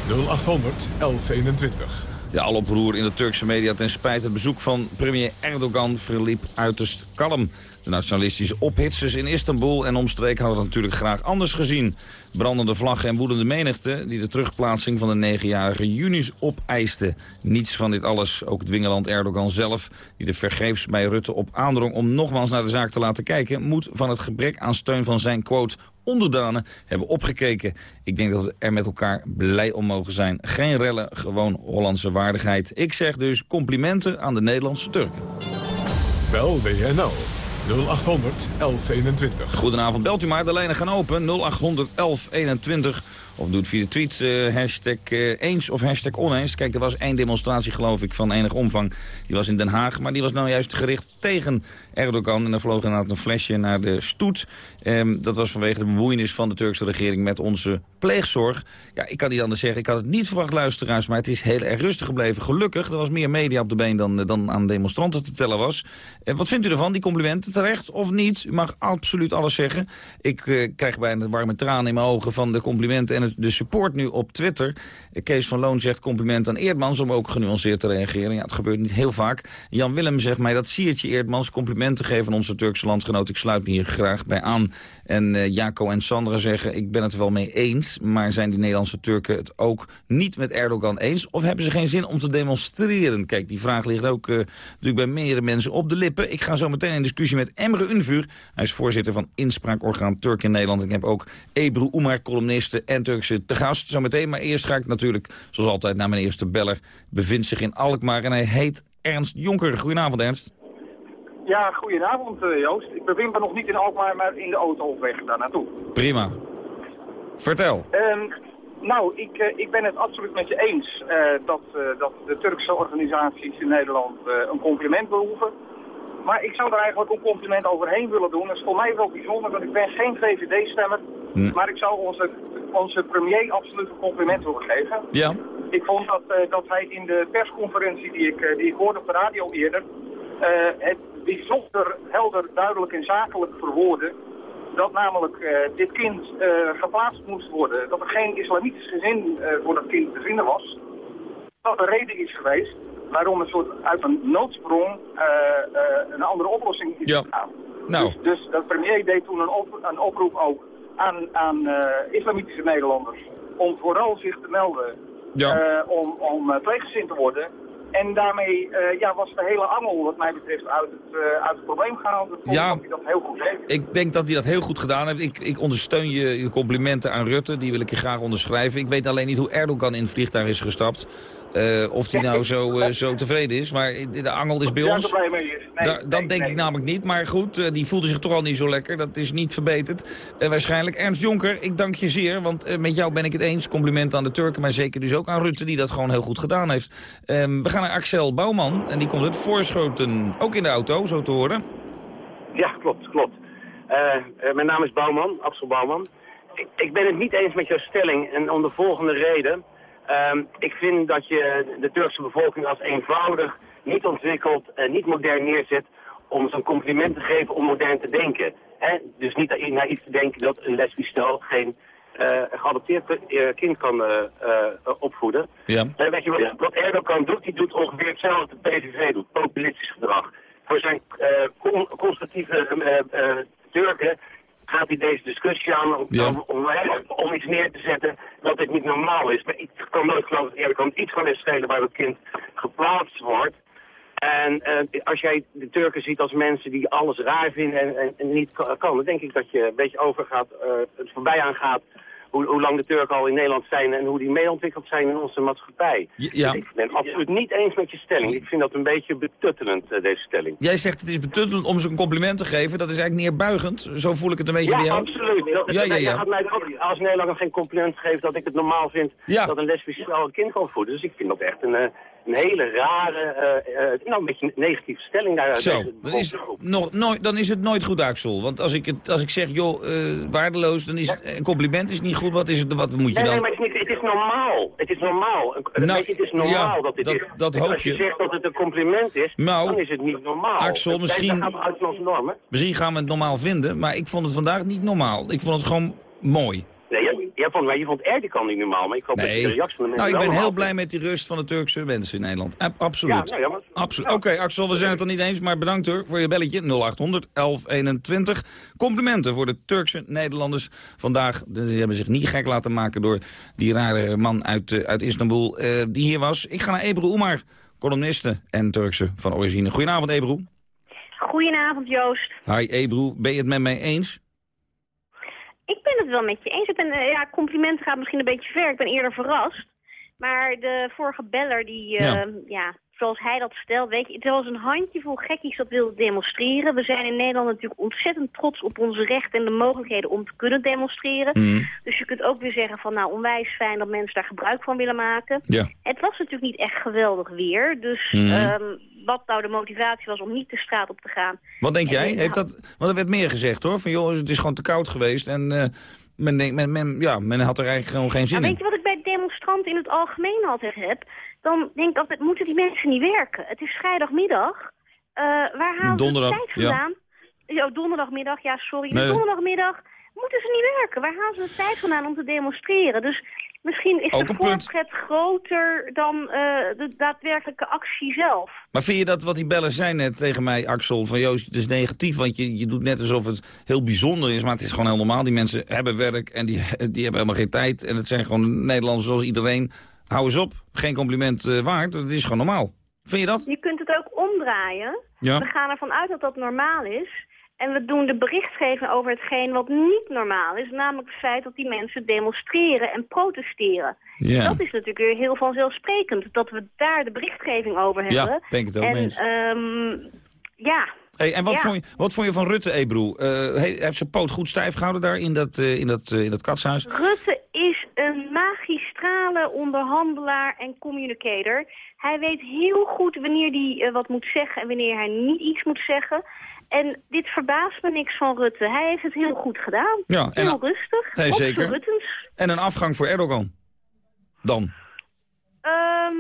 0800 1121.
Ja, al oproer in de Turkse media ten spijt het bezoek van premier Erdogan verliep uiterst kalm. De nationalistische ophitsers in Istanbul en omstreek hadden het natuurlijk graag anders gezien. Brandende vlaggen en woedende menigte die de terugplaatsing van de negenjarige Junis opeisten. Niets van dit alles, ook dwingeland Erdogan zelf, die de vergeefs bij Rutte op aandrong om nogmaals naar de zaak te laten kijken, moet van het gebrek aan steun van zijn quote onderdanen hebben opgekeken. Ik denk dat we er met elkaar blij om mogen zijn. Geen rellen, gewoon Hollandse waardigheid. Ik zeg dus complimenten aan de Nederlandse Turken.
Bel WNL 0800 1121.
Goedenavond, belt u maar. De lijnen gaan open. 0800 1121. Of doet via de tweet uh, hashtag uh, eens of hashtag oneens. Kijk, er was één demonstratie geloof ik van enig omvang. Die was in Den Haag, maar die was nou juist gericht tegen Erdogan. En er vloog inderdaad een flesje naar de stoet. Um, dat was vanwege de bemoeienis van de Turkse regering met onze pleegzorg. Ja, ik kan niet anders zeggen. Ik had het niet verwacht, luisteraars, maar het is heel erg rustig gebleven. Gelukkig, er was meer media op de been dan, dan aan demonstranten te tellen was. Uh, wat vindt u ervan, die complimenten? Terecht of niet? U mag absoluut alles zeggen. Ik krijg bijna warme tranen in mijn ogen van de complimenten en de support nu op Twitter. Kees van Loon zegt compliment aan Eerdmans om ook genuanceerd te reageren. Ja, het gebeurt niet heel vaak. Jan Willem zegt mij dat siertje Eerdmans complimenten geven aan onze Turkse landgenoot. Ik sluit me hier graag bij aan. En uh, Jaco en Sandra zeggen, ik ben het wel mee eens. Maar zijn die Nederlandse Turken het ook niet met Erdogan eens? Of hebben ze geen zin om te demonstreren? Kijk, die vraag ligt ook uh, natuurlijk bij meerdere mensen op de lippen. Ik ga zo meteen in discussie met Emre Unvuur. Hij is voorzitter van inspraakorgaan Turk in Nederland. Ik heb ook Ebru Umar, columniste en Turkse te gast zometeen. Maar eerst ga ik natuurlijk, zoals altijd, naar mijn eerste beller. Bevindt zich in Alkmaar en hij heet Ernst Jonker. Goedenavond, Ernst.
Ja, goedenavond uh, Joost. Ik bevind me nog niet in Alkmaar, maar in de auto op weg daar naartoe.
Prima. Vertel.
Um, nou, ik, uh, ik ben het absoluut met je eens uh, dat, dat de Turkse organisaties in Nederland een compliment behoeven. Maar ik zou er eigenlijk een compliment overheen willen doen. Dat is voor mij wel bijzonder, want ik ben geen VVD-stemmer. Hm. Maar ik zou onze, onze premier absoluut een compliment willen geven.
Ja.
Ik vond dat, dat hij in de persconferentie die ik, die ik hoorde op de radio eerder... Uh, het bijzonder helder, duidelijk en zakelijk verwoordde... dat namelijk dit kind geplaatst moest worden. Dat er geen islamitisch gezin voor dat kind te vinden was. Dat er reden is geweest waarom een soort uit een noodsprong een andere oplossing is
ja.
gegaan.
Nou.
Dus, dus de premier deed toen een, op, een oproep ook aan, aan islamitische Nederlanders om vooral zich te melden
ja.
om, om pleeggezin te worden. En daarmee uh, ja, was de hele angel, wat mij betreft, uit het, uh, uit het probleem gehaald. Ik
ja,
dat hij dat heel goed deed.
Ik denk dat hij dat heel goed gedaan heeft. Ik, ik ondersteun je, je complimenten aan Rutte, die wil ik je graag onderschrijven. Ik weet alleen niet hoe Erdogan in het vliegtuig is gestapt. Uh, of die nou zo, uh, zo tevreden is. Maar de angel is bij
ja,
ons.
Mee is. Nee,
da dat denk
nee.
ik namelijk niet. Maar goed, uh, die voelde zich toch al niet zo lekker. Dat is niet verbeterd. waarschijnlijk. Ernst Jonker, ik dank je zeer. Want met jou ben ik het eens. Compliment aan de Turken. Maar zeker dus ook aan Rutte, die dat gewoon heel goed gedaan heeft. Um, we gaan naar Axel Bouwman. En die komt uit Voorschoten. Ook in de auto, zo te horen.
Ja, klopt, klopt. mijn naam is Bouwman, Axel Bouwman. Ik, ik ben het niet eens met jouw stelling. En om de volgende reden... Um, ik vind dat je de Turkse bevolking als eenvoudig, niet ontwikkeld en niet modern neerzet om zo'n compliment te geven om modern te denken. He? Dus niet naïef te denken dat een lesbisch stel geen een geadopteerd eh, kind kan eh, opvoeden.
Ja.
Weet je wat, wat Erdogan doet? Die doet ongeveer hetzelfde wat de PVV doet, populistisch gedrag. Voor zijn con- conservatieve Turken gaat hij deze discussie aan om,
Ja.
om, om, iets neer te zetten dat dit niet normaal is. Maar ik kan nooit geloven dat Erdogan iets kan schelen waar het kind geplaatst wordt. En eh, als jij de Turken ziet als mensen die alles raar vinden en, en, en niet ka- kan, dan denk ik dat je een beetje overgaat, eh, het voorbij aangaat hoe, hoe lang de Turken al in Nederland zijn en hoe die meeontwikkeld zijn in onze maatschappij.
Ja.
Dus ik ben absoluut niet eens met je stelling. Ik vind dat een beetje betuttelend, eh, deze stelling.
Jij zegt het is betuttelend om ze een compliment te geven. Dat is eigenlijk neerbuigend. Zo voel ik het een beetje bij jou.
absoluut. Dat,
Ja, ja, ja.
gaat mij ook als Nederlander geen compliment geven dat ik het normaal vind
Ja.
dat een lesbische vrouw een kind kan voeden. Dus ik vind dat echt een, eh, een hele rare, eh, eh, nou een beetje negatieve stelling daar.
Zo, dan is, nog nooit, dan is het nooit goed, Axel. Want als ik, het, als ik zeg, joh, eh, waardeloos, dan is het, een compliment is niet goed. Wat, is het, wat moet je
Nee,
dan?
nee, maar het is, niet, het is normaal. Het is normaal.
Nou,
weet je, het is normaal
ja,
dat dit
dat-
is.
dat hoop
als je.
je.
zegt dat het een compliment is,
Nou,
dan is het niet normaal.
Axel, misschien-
uit.
Misschien gaan we het normaal vinden, maar ik vond het vandaag niet normaal. Ik vond het gewoon mooi.
Nee, je, je, vond, maar je vond Erdogan niet normaal, maar ik hoop dat je de
Nee,
reactie van de mensen
nou, ik ben heel blij met die rust van de Turkse mensen in Nederland. Ab- absoluut.
Ja, nou ja,
Absoluut. Oké, Axel, we zijn het er niet eens, maar bedankt hoor voor je belletje 0800 1121. Complimenten voor de Turkse Nederlanders vandaag. Ze hebben zich niet gek laten maken door die rare man uit, eh, uit Istanbul eh, die hier was. Ik ga naar Ebru Umar, columniste en Turkse van origine. Goedenavond Ebru.
Goedenavond Joost.
Hi Ebru, ben je het met mij eens?
Ik ben het wel met je eens. Ik ben, eh, ja, complimenten gaat misschien een beetje ver. Ik ben eerder verrast. Maar de vorige beller, die, eh,
Ja.
ja. Zoals hij dat stelt, weet je, het was een handjevol gekkies dat wilde demonstreren. We zijn in Nederland natuurlijk ontzettend trots op onze rechten en de mogelijkheden om te kunnen demonstreren.
Mm.
Dus je kunt ook weer zeggen van, nou, onwijs fijn dat mensen daar gebruik van willen maken.
Ja.
Het was natuurlijk niet echt geweldig weer. Dus
Mhm.
ehm, wat nou de motivatie was om niet de straat op te gaan.
Wat denk jij? Heeft dat, want er werd meer gezegd hoor, van joh, het is gewoon te koud geweest en eh, men, men, men, ja, men had er eigenlijk gewoon geen zin
Maar
in.
weet je wat ik bij demonstranten in het algemeen altijd heb? Dan denk ik altijd, moeten die mensen niet werken? Het is vrijdagmiddag. Eh, waar halen
Donderdag,
ze de tijd vandaan? Ja. donderdagmiddag, ja sorry.
Nee.
Donderdagmiddag moeten ze niet werken. Waar halen ze de tijd vandaan om te demonstreren? Dus misschien is
Ook
de voorpret groter dan eh, de daadwerkelijke actie zelf.
Maar vind je dat wat die bellen zei net tegen mij, Axel, van Joost, is negatief, want je, je doet net alsof het heel bijzonder is, maar het is gewoon heel normaal. Die mensen hebben werk en die, die hebben helemaal geen tijd en het zijn gewoon Nederlanders zoals iedereen. Hou eens op, geen compliment eh, waard, het is gewoon normaal. Vind je dat?
Je kunt het ook omdraaien.
Ja.
We gaan ervan uit dat dat normaal is. En we doen de berichtgeving over hetgeen wat niet normaal is. Namelijk het feit dat die mensen demonstreren en protesteren.
Ja.
Dat is natuurlijk weer heel vanzelfsprekend. Dat we daar de berichtgeving over hebben.
Ja, ben ik het ook
en,
mee eens.
ehm, ja.
Hey, en wat,
Ja.
vond je, wat vond je van Rutte, Ebro? Eh hij heeft zijn poot goed stijf gehouden daar in dat, eh, in dat, eh, in dat katshuis?
Rutte is een magistrale onderhandelaar en communicator. Hij weet heel goed wanneer hij wat moet zeggen en wanneer hij niet iets moet zeggen. En dit verbaast me niks van Rutte. Hij heeft het heel goed gedaan.
Ja, en-
heel rustig. Z'n
zeker.
Ruttens.
En een afgang voor Erdogan? Dan?
Ehm,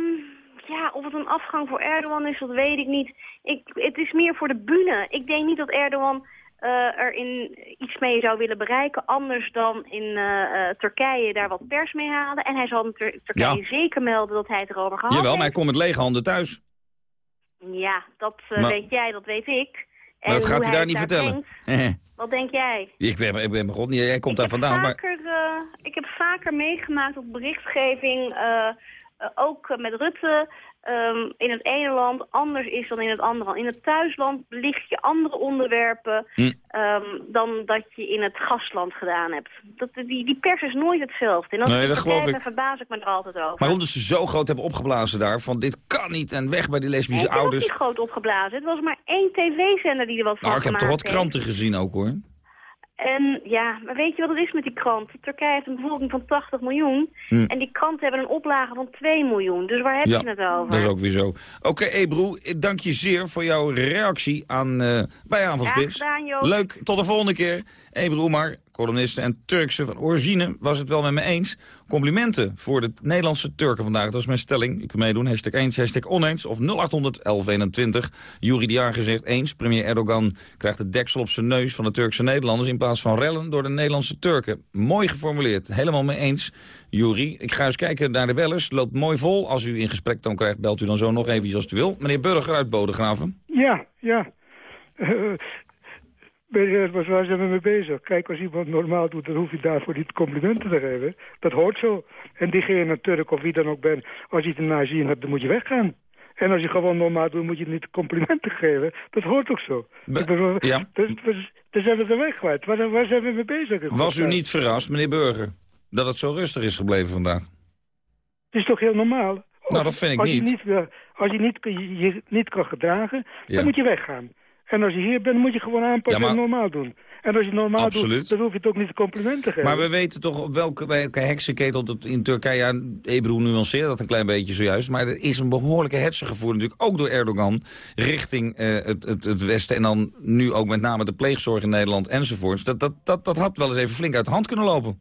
ja, of het een afgang voor Erdogan is, dat weet ik niet. Ik, het is meer voor de bühne. Ik denk niet dat Erdogan eh, er in iets mee zou willen bereiken. Anders dan in eh, eh, Turkije daar wat pers mee halen. En hij zal in Tur- Turkije
Ja.
zeker melden dat hij het erover gehad
Jawel, maar hij komt met lege handen thuis.
Ja, dat
Maar-
weet jij, dat weet ik.
Maar dat
En
gaat hij daar niet vertellen.
wat denk jij?
ik ben, ik mijn god niet, jij komt daar vandaan. Maar,
Vaker, ik heb vaker meegemaakt dat berichtgeving, ook eh, met Rutte, ehm, in het ene land anders is dan in het andere land. In het thuisland belicht je andere onderwerpen
Hm.
ehm, dan dat je in het gastland gedaan hebt. Dat, die, die pers is nooit hetzelfde. En als
Nee, dat
het
geloof ik.
verbaas ik me er altijd over.
maar omdat ze zo groot hebben opgeblazen daar, van dit kan niet en weg bij die lesbische
het was
ouders.
niet groot opgeblazen. Het was maar één tv-zender die er wat van
Nou, ik heb toch
gemaakt
wat kranten gezien ook hoor.
En ja, maar weet je wat het is met die krant? Turkije heeft een bevolking van 80 miljoen.
Hm.
En die kranten hebben een oplage van 2 miljoen. Dus waar heb
ja,
je het over?
dat is ook weer zo. Oké, Ebro, ik dank je zeer voor jouw reactie aan, eh bij
gedaan, Joost.
Leuk, tot de volgende keer. Ebru Umar, koloniste en Turkse van origine, was het wel met me eens. Complimenten voor de Nederlandse Turken vandaag. Dat is mijn stelling. U kunt meedoen. Hashtag eens, hashtag oneens of 0800 1121. Juri Diar gezegd eens. Premier Erdogan krijgt de deksel op zijn neus van de Turkse Nederlanders... in plaats van rellen door de Nederlandse Turken. Mooi geformuleerd. Helemaal mee eens. Juri, ik ga eens kijken naar de wellers. Loopt mooi vol. Als u in gesprek dan krijgt, belt u dan zo nog even als u wil. Meneer Burger uit Bodegraven.
Ja, ja. Uh, waar zijn we mee bezig? Kijk, als iemand normaal doet, dan hoef je daarvoor niet complimenten te geven. Dat hoort zo. En diegene, Turk of wie dan ook bent, als je het ernaar zien hebt, dan moet je weggaan. En als je gewoon normaal doet, moet je niet complimenten geven. Dat hoort ook zo.
Be ja.
Dus, dus, dus zijn we de weg kwijt. Waar, waar zijn we mee bezig?
Was u niet verrast, meneer Burger, dat het zo rustig is gebleven vandaag?
Het is toch heel normaal?
Nou, dat vind ik
als
niet.
Je niet als je niet, je, je niet kan gedragen,
Ja.
dan moet je weggaan. En als je hier bent, moet je gewoon
Ja, maar-
en normaal doen. En als je normaal
Absoluut.
doet, dan hoef je toch niet de complimenten te geven.
Maar we weten toch op welke, welke heksenketel dat in Turkije... Ja, Ebru nuanceert dat een klein beetje zojuist... maar er is een behoorlijke hetze gevoerd natuurlijk ook door Erdogan... richting eh, het, het, het Westen en dan nu ook met name de pleegzorg in Nederland enzovoorts. Dat, dat, dat, dat had wel eens even flink uit de hand kunnen lopen.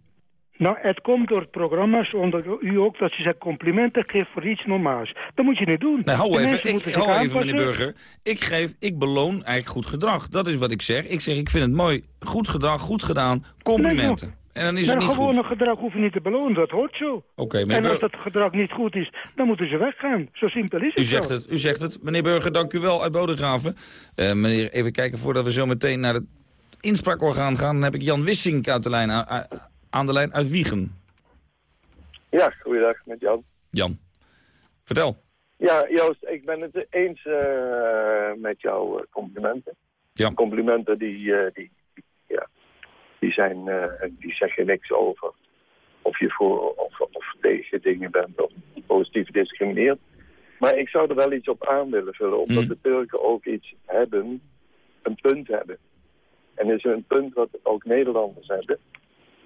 Nou, het komt door programma's, onder u ook, dat je zegt complimenten geeft voor iets normaals. Dat moet je niet doen.
Nee, hou even, ik, hou even meneer Burger. Ik geef, ik beloon eigenlijk goed gedrag. Dat is wat ik zeg. Ik zeg, ik vind het mooi. Goed gedrag, goed gedaan, complimenten. En dan is
maar
het niet
gewone
goed.
gedrag hoef je niet te belonen, dat hoort zo. En als dat gedrag niet goed is, dan moeten ze weggaan. Zo simpel is het
U zegt
zo.
het, u zegt het. Meneer Burger, dank u wel uit Bodegraven. Eh, meneer, even kijken voordat we zo meteen naar het inspraakorgaan gaan. Dan heb ik Jan Wissink uit de lijn, a- a- aan de lijn uit Wiegen.
Ja, goeiedag met Jan.
Jan, vertel.
Ja, Joost, ik ben het eens eh, met jouw eh, complimenten.
Ja.
Complimenten die, eh, die, ja, die, zijn, eh, die zeggen niks over of je voor of, of tegen dingen bent of positief discrimineert. Maar ik zou er wel iets op aan willen vullen, omdat
Mm.
de Turken ook iets hebben, een punt hebben. En is een punt wat ook Nederlanders hebben,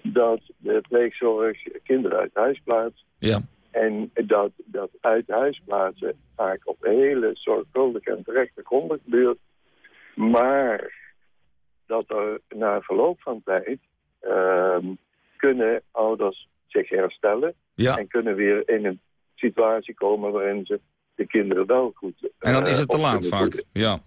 dat de pleegzorg kinderen uit huis plaatst.
Ja.
En dat, dat uit huis plaatsen vaak op hele zorgvuldige en terechte gronden gebeurt. Maar dat er na verloop van tijd ehm, kunnen ouders zich herstellen.
Ja.
En kunnen weer in een situatie komen waarin ze de kinderen wel goed
En dan
eh,
is het te
op
laat vaak. Ja.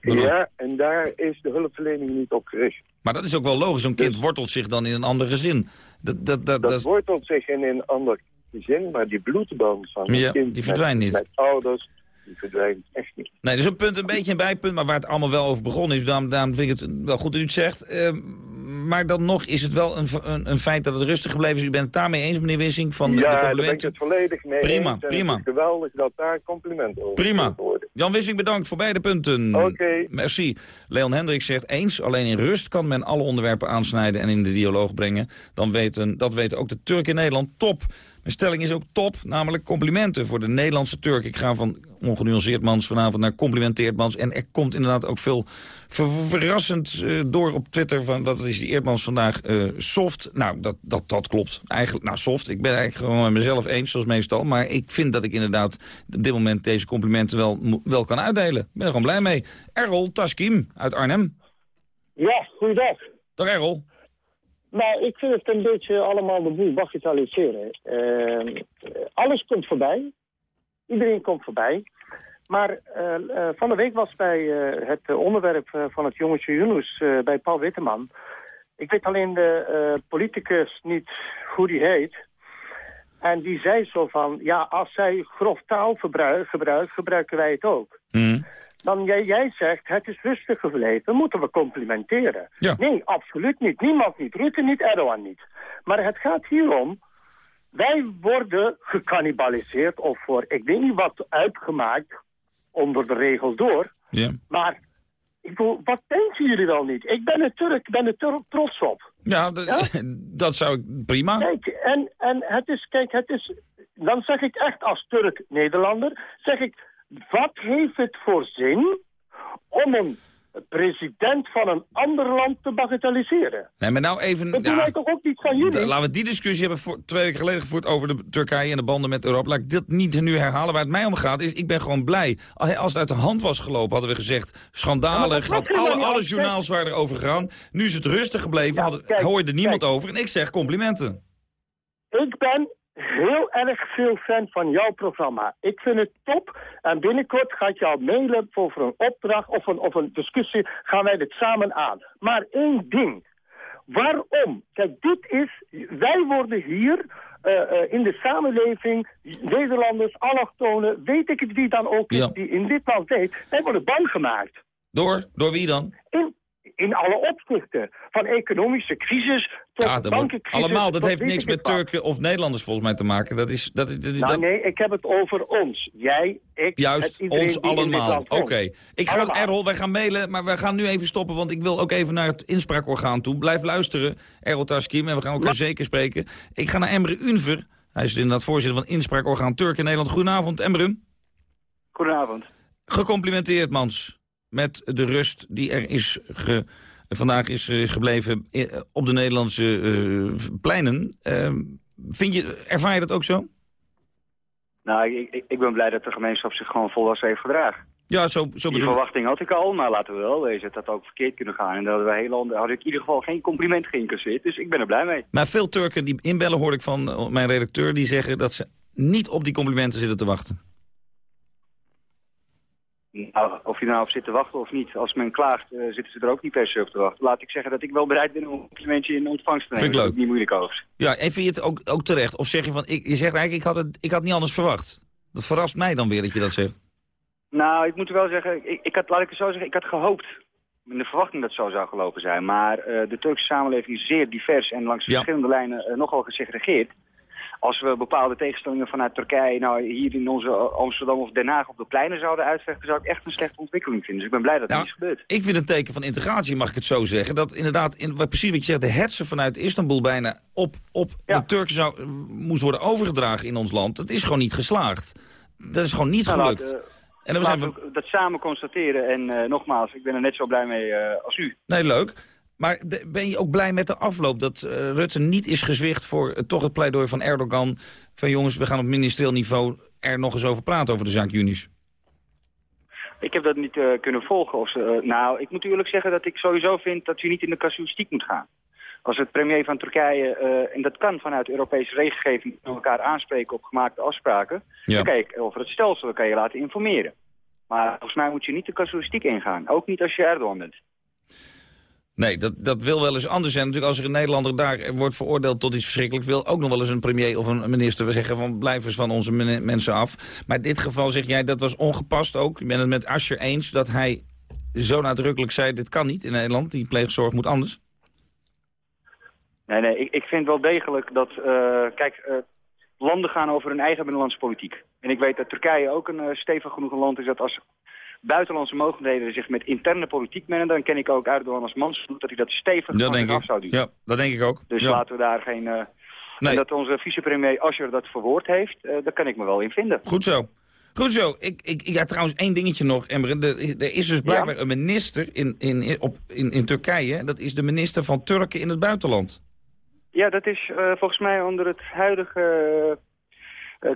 Ja, en daar is de hulpverlening niet op gericht.
Maar dat is ook wel logisch. Zo'n kind wortelt zich dan in een ander gezin. Dat, dat, dat,
Dat
dat,
wortelt zich in een ander gezin, maar die bloedband van
Ja,
het kind
die verdwijnt
met,
niet.
met ouders, die verdwijnt echt niet.
Nee, dus een punt, een beetje een bijpunt, maar waar het allemaal wel over begonnen is. Daarom, daarom vind ik het wel goed dat u het zegt. Eh, maar dan nog is het wel een, een, een feit dat het rustig gebleven is. U bent het daarmee eens, meneer Wissing, van de
ja, daar ben ik
complimenten?
het volledig mee
Prima,
eens. En
prima.
Geweldig dat daar complimenten over
Prima.
worden.
Jan Wissing, bedankt voor beide punten.
Oké.
Merci. Leon Hendrik zegt eens, alleen in rust kan men alle onderwerpen aansnijden en in de dialoog brengen. Dan weten, dat weten ook de Turken in Nederland. Top. Mijn stelling is ook top, namelijk complimenten voor de Nederlandse Turk. Ik ga van ongenuanceerd mans vanavond naar complimenteerd mans. En er komt inderdaad ook veel ver- verrassend eh, door op Twitter van wat is die Eerdmans vandaag eh, soft. Nou, dat, dat, dat klopt. Eigenlijk, nou soft, ik ben eigenlijk gewoon met mezelf eens zoals meestal. Maar ik vind dat ik inderdaad op dit moment deze complimenten wel, wel kan uitdelen. Ik ben er gewoon blij mee. Errol Taskim uit Arnhem.
Ja, goeiedag.
Dag Errol.
Nou, ik vind het een beetje allemaal de boel bagatelliseren. Ehm, alles komt voorbij. Iedereen komt voorbij. Maar eh, eh, van de week was bij eh, het onderwerp van het jongetje Yunus bij Paul Witteman. Ik weet alleen de politicus niet hoe die heet. En die zei zo van, ja, als zij grof taal gebruikt gebruiken wij het ook. Dan jij, jij zegt, het is rustig gebleven, moeten we complimenteren. Nee, absoluut niet. Niemand niet. Rutte niet, Erdogan niet. Maar het gaat hier om, wij worden gecannibaliseerd of voor, ik weet niet wat, uitgemaakt onder de regels door.
Ja.
Maar, ik bedoel, wat denken jullie wel niet? Ik ben er Turk, ik ben er Turk trots op.
Ja, d- dat zou ik prima.
Kijk, en, en het is, kijk, het is, dan zeg ik echt als Turk-Nederlander, zeg ik, wat heeft het voor zin om een president van een ander land te bagatelliseren.
Nee, maar nou even...
Dat
ja,
toch ook niet van jullie?
Laten we die discussie hebben voor, twee weken geleden gevoerd over de Turkije en de banden met Europa. Laat ik dit niet nu herhalen. Waar het mij om gaat is, ik ben gewoon blij. Als het uit de hand was gelopen, hadden we gezegd, schandalig.
Ja,
alle, alle journaals waren erover gegaan. Nu is het rustig gebleven, hadden, hoorde niemand over. En ik zeg complimenten.
Ik ben heel erg veel fan van jouw programma. Ik vind het top. En binnenkort ga ik jou mailen voor, een opdracht of een, of een discussie. Gaan wij dit samen aan. Maar één ding. Waarom? Kijk, dit is... Wij worden hier eh, eh, in de samenleving, Nederlanders, allochtonen, weet ik het wie dan ook is, die in dit land weet, wij worden bang gemaakt.
Door? Door wie dan?
In, in alle opzichten. Van economische crisis tot
Ja,
bankencrisis.
allemaal. Dat
tot
heeft niks met. Turken of Nederlanders volgens mij te maken. Dat is... Dat, dat, dat-
Nou nee, ik heb het over ons. Jij, ik,
Juist,
het, iedereen
ons allemaal. Oké. Ik ga. Errol, wij gaan mailen, maar we gaan nu even stoppen, want ik wil ook even naar het inspraakorgaan toe. Blijf luisteren, Errol Taskim, en we gaan elkaar zeker spreken. Ik ga naar Emre Unver. Hij is inderdaad voorzitter van inspraakorgaan Turk in Nederland. Goedenavond, Emre.
Goedenavond.
Gecomplimenteerd, Mans, met de rust die er is ge- vandaag is, is gebleven op de Nederlandse eh, pleinen. Eh, vind je, ervaar je dat ook zo?
Nou, ik, ik, ik ben blij dat de gemeenschap zich gewoon volwassen heeft gedragen.
Ja, zo, zo
Die verwachting had ik al, maar laten we wel wezen dat dat ook verkeerd kunnen gaan. En dat we heel ander, had ik in ieder geval geen compliment geïncasseerd, dus ik ben er blij mee.
Maar veel Turken die inbellen, hoor ik van eh, mijn redacteur... die zeggen dat ze niet op die complimenten zitten te wachten.
Nou, of je nou op zit te wachten of niet, als men klaagt, eh, zitten ze er ook niet per se op te wachten. Laat ik zeggen dat ik wel bereid ben om een complimentje in ontvangst te nemen.
Vind ik leuk.
niet moeilijk over.
Ja, en vind je het ook, ook terecht? Of zeg je van, ik, je zegt eigenlijk, ik had, het, ik had niet anders verwacht. Dat verrast mij dan weer dat je dat zegt.
Nou, ik moet wel zeggen, ik, ik had, laat ik het zo zeggen, ik had gehoopt in de verwachting dat het zo zou gelopen zijn. Maar eh, de Turkse samenleving is zeer divers en langs
Ja.
verschillende lijnen eh, nogal gesegregeerd. Als we bepaalde tegenstellingen vanuit Turkije nou hier in onze Amsterdam of Den Haag op de pleinen zouden uitvechten, zou ik echt een slechte ontwikkeling vinden. Dus ik ben blij dat niet is gebeurd.
Ik vind een teken van integratie, mag ik het zo zeggen. Dat inderdaad, in, wat, precies wat je zegt, de hetsen vanuit Istanbul bijna op, op de Turken zou, moest worden overgedragen in ons land. Dat is gewoon niet geslaagd. Dat is gewoon niet
Nou,
gelukt.
laten,
en dan zijn we...
dat samen constateren. En eh, nogmaals, ik ben er net zo blij mee eh, als u.
Nee, leuk. Maar de- ben je ook blij met de afloop dat eh, Rutte niet is gezwicht voor eh, toch het pleidooi van Erdogan? Van jongens, we gaan op ministerieel niveau er nog eens over praten over de zaak Junis.
Ik heb dat niet eh, kunnen volgen. Of nou, ik moet u eerlijk zeggen dat ik sowieso vind dat u niet in de casuïstiek moet gaan. Als het premier van Turkije, en dat kan vanuit Europese regelgeving, elkaar aanspreken op gemaakte afspraken,
Ja.
dan kan je over het stelsel kan je laten informeren. Maar volgens mij moet je niet de casuïstiek ingaan. Ook niet als je Erdogan bent.
Nee, dat, dat wil wel eens anders zijn. Natuurlijk, als er een Nederlander daar wordt veroordeeld tot iets verschrikkelijks... wil ook nog wel eens een premier of een minister zeggen van... blijf eens van onze men- mensen af. Maar in dit geval zeg jij, dat was ongepast ook. Ik ben het met Ascher eens dat hij zo nadrukkelijk zei... dit kan niet in Nederland, die pleegzorg moet anders.
Nee, nee, ik, ik vind wel degelijk dat, eh, kijk, eh, landen gaan over hun eigen binnenlandse politiek. En ik weet dat Turkije ook een eh, stevig genoeg land is dat als buitenlandse mogelijkheden zich met interne politiek mengen, dan ken ik ook Erdogan als man dat hij dat stevig
Dat denk
af
ik.
zou doen.
Ja, dat denk ik ook.
Dus
Ja.
laten we daar geen...
Nee.
En dat onze vicepremier Asscher dat verwoord heeft, eh, daar kan ik me wel in vinden.
Goed zo. Goed zo. Ik, ik, ja, trouwens, één dingetje nog, Emre. Er is dus blijkbaar een minister in, in, op, in, in Turkije. Dat is de minister van Turken in het buitenland.
Ja, dat is eh, volgens mij onder het huidige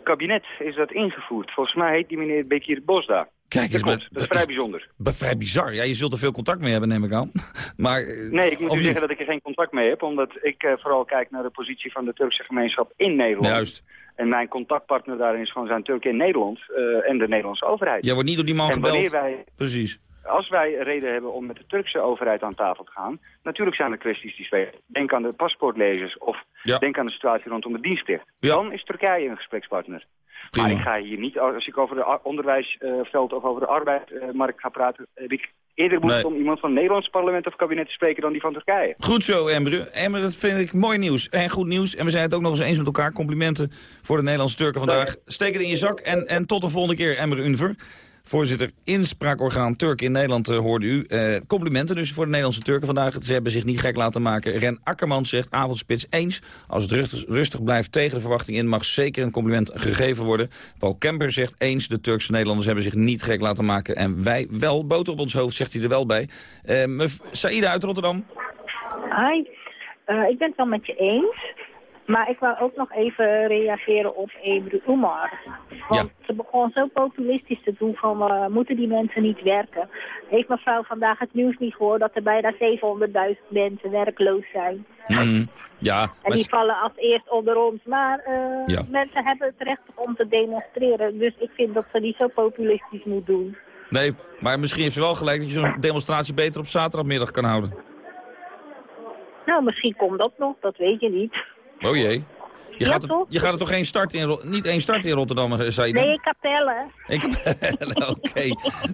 kabinet is dat ingevoerd. Volgens mij heet die meneer Bekir Bosda.
Kijk
dat
eens,
klopt. Dat is vrij bijzonder.
Vrij bizar. Ja, je zult er veel contact mee hebben, neem ik aan. maar, eh,
Nee, ik moet u
niet?
zeggen dat ik er geen contact mee heb, omdat ik eh, vooral kijk naar de positie van de Turkse gemeenschap in Nederland.
Juist.
En mijn contactpartner daarin is gewoon zijn Turken in Nederland eh, en de Nederlandse overheid.
Jij wordt niet door die man gebeld.
wij,
Precies.
als wij reden hebben om met de Turkse overheid aan tafel te gaan, natuurlijk zijn er kwesties die spelen. Denk aan de paspoortlezers of
Ja.
denk aan de situatie rondom de dienstplicht.
Ja.
Dan is Turkije een gesprekspartner.
Prima.
Maar ik ga hier niet, als ik over het onderwijsveld of over de arbeidsmarkt ga praten, heb ik eerder behoefte
Nee.
om iemand van het Nederlands parlement of kabinet te spreken dan die van Turkije.
Goed zo, Emre. Emre, dat vind ik mooi nieuws. En goed nieuws. En we zijn het ook nog eens eens met elkaar. Complimenten voor de Nederlandse Turken vandaag. Steek het in je zak en, en tot de volgende keer, Emre Unver. Voorzitter inspraakorgaan Turken in Nederland uh, hoorde u. Uh, complimenten dus voor de Nederlandse Turken vandaag. Ze hebben zich niet gek laten maken. Ren Akkerman zegt avondspits eens. Als het rustig, rustig blijft tegen de verwachting in... mag zeker een compliment gegeven worden. Paul Kemper zegt eens. De Turkse Nederlanders hebben zich niet gek laten maken. En wij wel. Boter op ons hoofd zegt hij er wel bij. Uh, Saïda uit Rotterdam.
Hi. ik ben het wel met je eens. Maar ik wou ook nog even reageren op Ebru Umar. Want ze begon zo populistisch te doen van uh, moeten die mensen niet werken. Heeft mevrouw vandaag het nieuws niet gehoord dat er bijna 700.000 mensen werkloos zijn?
Mm, ja.
En die vallen als eerst onder ons. Maar uh, mensen hebben het recht om te demonstreren. Dus ik vind dat ze niet zo populistisch moet doen.
Nee, maar misschien heeft ze wel gelijk dat je zo'n demonstratie beter op zaterdagmiddag kan houden.
Nou, misschien komt dat nog, dat weet je niet.
Oh jee. Je, gaat, er, je gaat er toch geen start in, niet één start in Rotterdam, zei je
dan? Nee, kapellen.
Ik Oké,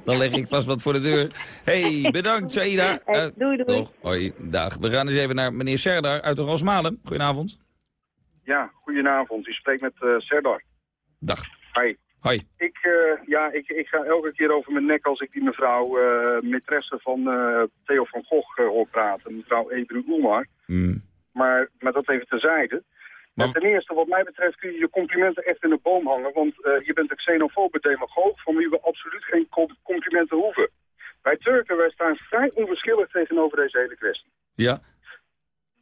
dan leg ik vast wat voor de deur. hey, bedankt, Saida.
Uh, doei, doei.
Toch, hoi, dag. We gaan eens even naar meneer Serdar uit de Rosmalen. Goedenavond.
Ja, goedenavond. U spreekt met uh, Serdar.
Dag.
Hoi.
Hoi.
Ik, uh, ja, ik, ik ga elke keer over mijn nek als ik die mevrouw, uh, maîtresse van Theo van Gogh hoor praten. Mevrouw Ebru Oemar.
Mm.
Maar, maar dat even terzijde. Maar... ten eerste, wat mij betreft, kun je je complimenten echt in de boom hangen. Want uh, je bent een xenofobe demagoog van wie we absoluut geen complimenten hoeven. Wij Turken, wij staan vrij onverschillig tegenover deze hele kwestie.
Ja.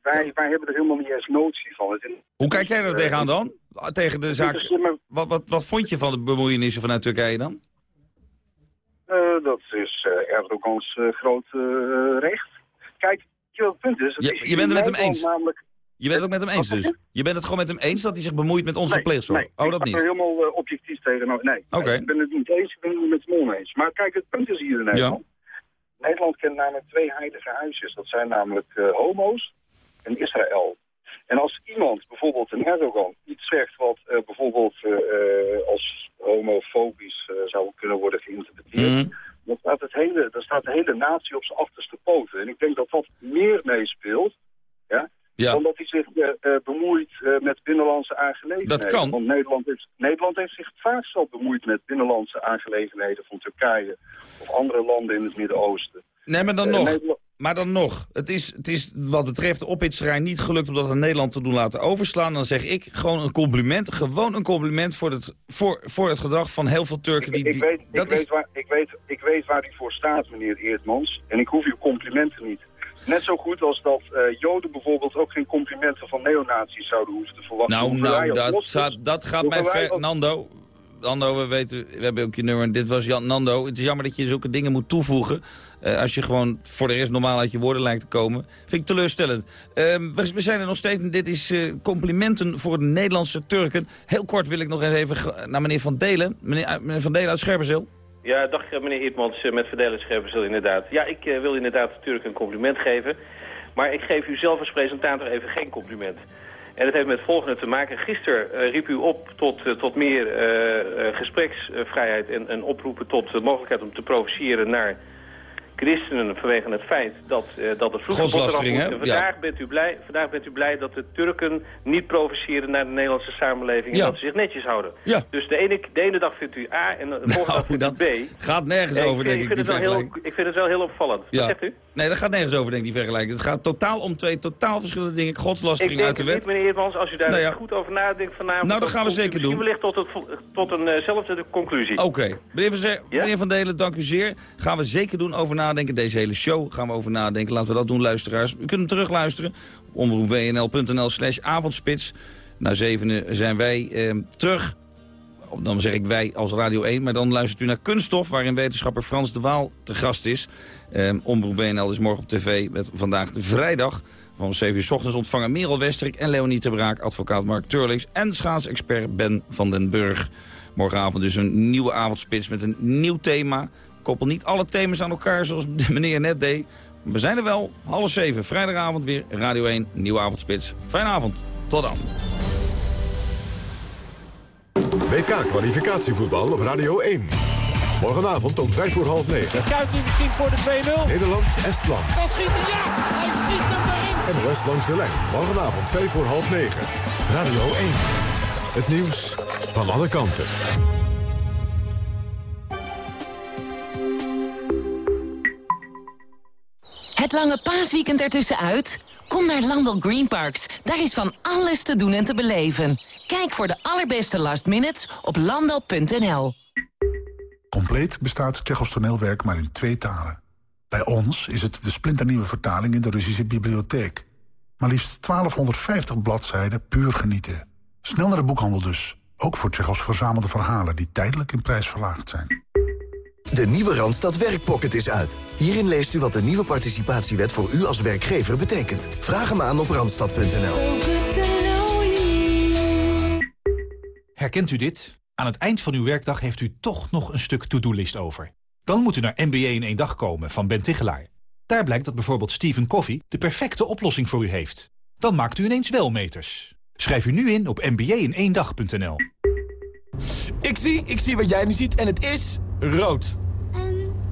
Wij, wij hebben er helemaal niet eens notie van. Het
Hoe kijk jij er uh, tegenaan dan? Tegen de zaak... Wat, wat, wat vond je van de bemoeienissen vanuit Turkije dan?
Uh, dat is Erdogans groot recht. Kijk, het punt is... Het
je,
is
je bent het met hem eens? Namelijk, je bent het ook met hem eens dus? Je bent het gewoon met hem eens dat hij zich bemoeit met onze
nee,
pleegzorg?
Nee,
oh, dat
ik
niet?
er helemaal uh, objectief tegenover. Nee,
okay.
nee, ik ben het niet eens, ik ben het met hem oneens. Maar kijk, het punt is hier in Nederland. Ja. Nederland kent namelijk twee heilige huisjes. Dat zijn namelijk uh, homo's en Israël. En als iemand, bijvoorbeeld een Erdogan, iets zegt wat uh, bijvoorbeeld als homofobisch zou kunnen worden geïnterpreteerd... Mm. Dan staat, het hele, dan staat de hele natie op zijn achterste poten. En ik denk dat dat meer meespeelt ja,
ja.
dan dat hij zich uh, uh, bemoeit uh, met binnenlandse aangelegenheden.
Dat kan.
Want Nederland heeft, Nederland heeft zich vaak zo bemoeid met binnenlandse aangelegenheden van Turkije of andere landen in het Midden-Oosten.
Nee, maar dan nog. Nederland... Maar dan nog, het is, het is wat betreft de ophitserij niet gelukt om dat aan Nederland te doen laten overslaan. Dan zeg ik gewoon een compliment, gewoon een compliment voor het, voor, voor het gedrag van heel veel Turken. Die,
ik, ik, weet, ik, is... weet waar, ik, weet, ik weet waar u voor staat, meneer Eertmans. En ik hoef uw complimenten niet. Net zo goed als dat uh, Joden bijvoorbeeld ook geen complimenten van neonazies zouden hoeven te verwachten.
Nou, nou dat, gaat, dat gaat mij ver. Nando. Nando, we weten, we hebben ook je nummer. Dit was Jan Nando. Het is jammer dat je zulke dingen moet toevoegen. Uh, als je gewoon voor de rest normaal uit je woorden lijkt te komen. Vind ik teleurstellend. Uh, we, zijn er nog steeds. Dit is uh, complimenten voor de Nederlandse Turken. Heel kort wil ik nog even naar meneer Van Delen. Meneer, meneer Van Delen uit Scherpenzeel.
Ja, dag meneer Eertmans met Verdelen Scherpenzeel inderdaad. Ja, ik wil inderdaad de Turken een compliment geven. Maar ik geef u zelf als presentator even geen compliment. En dat heeft met het volgende te maken. Gisteren uh, riep u op tot, uh, tot meer uh, gespreksvrijheid en, en oproepen tot de mogelijkheid om te provoceren naar christenen vanwege het feit dat, uh, dat het vloekverbod eraf. Vandaag, ja. bent u blij, vandaag bent u blij dat de Turken niet provoceren naar de Nederlandse samenleving...
Ja.
en dat ze zich netjes houden.
Ja.
Dus de ene, de ene dag vindt u A en de volgende dag vindt
dat
u B.
gaat nergens
ik
over,
vind,
denk
ik.
ik,
Vind
die
het wel heel, ik vind het wel heel opvallend.
Ja.
Wat zegt u?
Nee, dat gaat nergens over, denk ik, die vergelijking. Het gaat totaal om twee totaal verschillende dingen. Godslastering
ik
uit de wet.
Niet, meneer Eermans, als u daar
nou ja.
goed over nadenkt vanavond...
Nou, dat gaan we zeker doen.
wellicht tot, het, tot eenzelfde uh conclusie.
Oké. Okay. Meneer, Van,
ja?
meneer Van Delen, dank u zeer. Gaan we zeker doen over nadenken. Deze hele show gaan we over nadenken. Laten we dat doen, luisteraars. U kunt hem terugluisteren. Omroepwnl.nl slash avondspits. Na zevenen zijn wij eh, terug. Dan zeg ik wij als Radio 1. Maar dan luistert u naar Kunststof, waarin wetenschapper Frans de Waal te gast is. Eh, Omroep WNL is morgen op tv met vandaag de vrijdag. Van 7 uur s ochtends ontvangen Merel Westerik en Leonie te Braak, advocaat Mark Turlings en schaatsexpert Ben van den Burg. Morgenavond dus een nieuwe avondspits met een nieuw thema. Koppel niet alle thema's aan elkaar zoals de meneer net deed. We zijn er wel, half zeven, vrijdagavond weer, Radio 1, nieuwe avondspits. Fijne avond, tot dan.
WK-kwalificatievoetbal op Radio 1. Morgenavond om vijf voor half negen.
Kuit nu misschien voor de 2-0.
Nederland-Estland.
Dat schiet hij, ja! Hij schiet hem erin!
NOS langs de lijn. Morgenavond vijf voor half negen. Radio 1. Het nieuws van alle kanten.
Het lange paasweekend ertussenuit? Kom naar Landel Green Parks. Daar is van alles te doen en te beleven. Kijk voor de allerbeste last minutes op landel.nl.
Compleet bestaat Tsjechos toneelwerk maar in twee talen. Bij ons is het de splinternieuwe vertaling in de Russische bibliotheek. Maar liefst 1250 bladzijden puur genieten. Snel naar de boekhandel dus. Ook voor Tsjechos verzamelde verhalen die tijdelijk in prijs verlaagd zijn.
De nieuwe Randstad Werkpocket is uit. Hierin leest u wat de nieuwe participatiewet voor u als werkgever betekent. Vraag hem aan op randstad.nl.
Herkent u dit? Aan het eind van uw werkdag heeft u toch nog een stuk to-do-list over. Dan moet u naar MBA in één dag komen van Ben Tichelaar. Daar blijkt dat bijvoorbeeld Stephen Coffee de perfecte oplossing voor u heeft. Dan maakt u ineens wel meters. Schrijf u nu in op mba-in-één-dag.nl.
Ik zie, ik zie wat jij nu ziet en het is rood.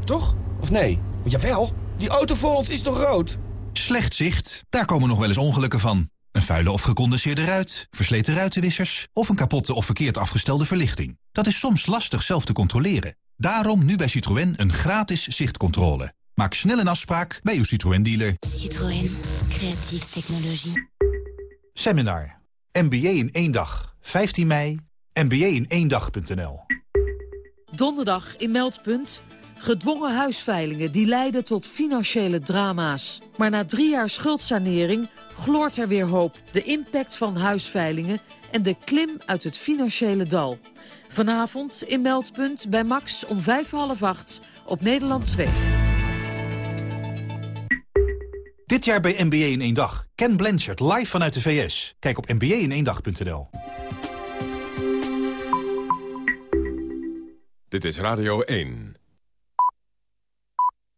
Toch? Of nee? Jawel, die auto voor ons is toch rood?
Slecht zicht, daar komen nog wel eens ongelukken van. Een vuile of gecondenseerde ruit, versleten ruitenwissers... of een kapotte of verkeerd afgestelde verlichting. Dat is soms lastig zelf te controleren. Daarom nu bij Citroën een gratis zichtcontrole. Maak snel een afspraak bij uw Citroën-dealer.
Citroën. Creatieve technologie.
Seminar. MBA in één dag. 15 mei. MBA in één dag.nl.
Donderdag in Meldpunt. Gedwongen huisveilingen die leiden tot financiële drama's. Maar na drie jaar schuldsanering gloort er weer hoop. De impact van huisveilingen en de klim uit het financiële dal. Vanavond in Meldpunt bij Max om vijf half acht op Nederland 2.
Dit jaar bij NBA in één dag. Ken Blanchard live vanuit de VS. Kijk op nba-in-één-dag.nl.
Dit is Radio 1.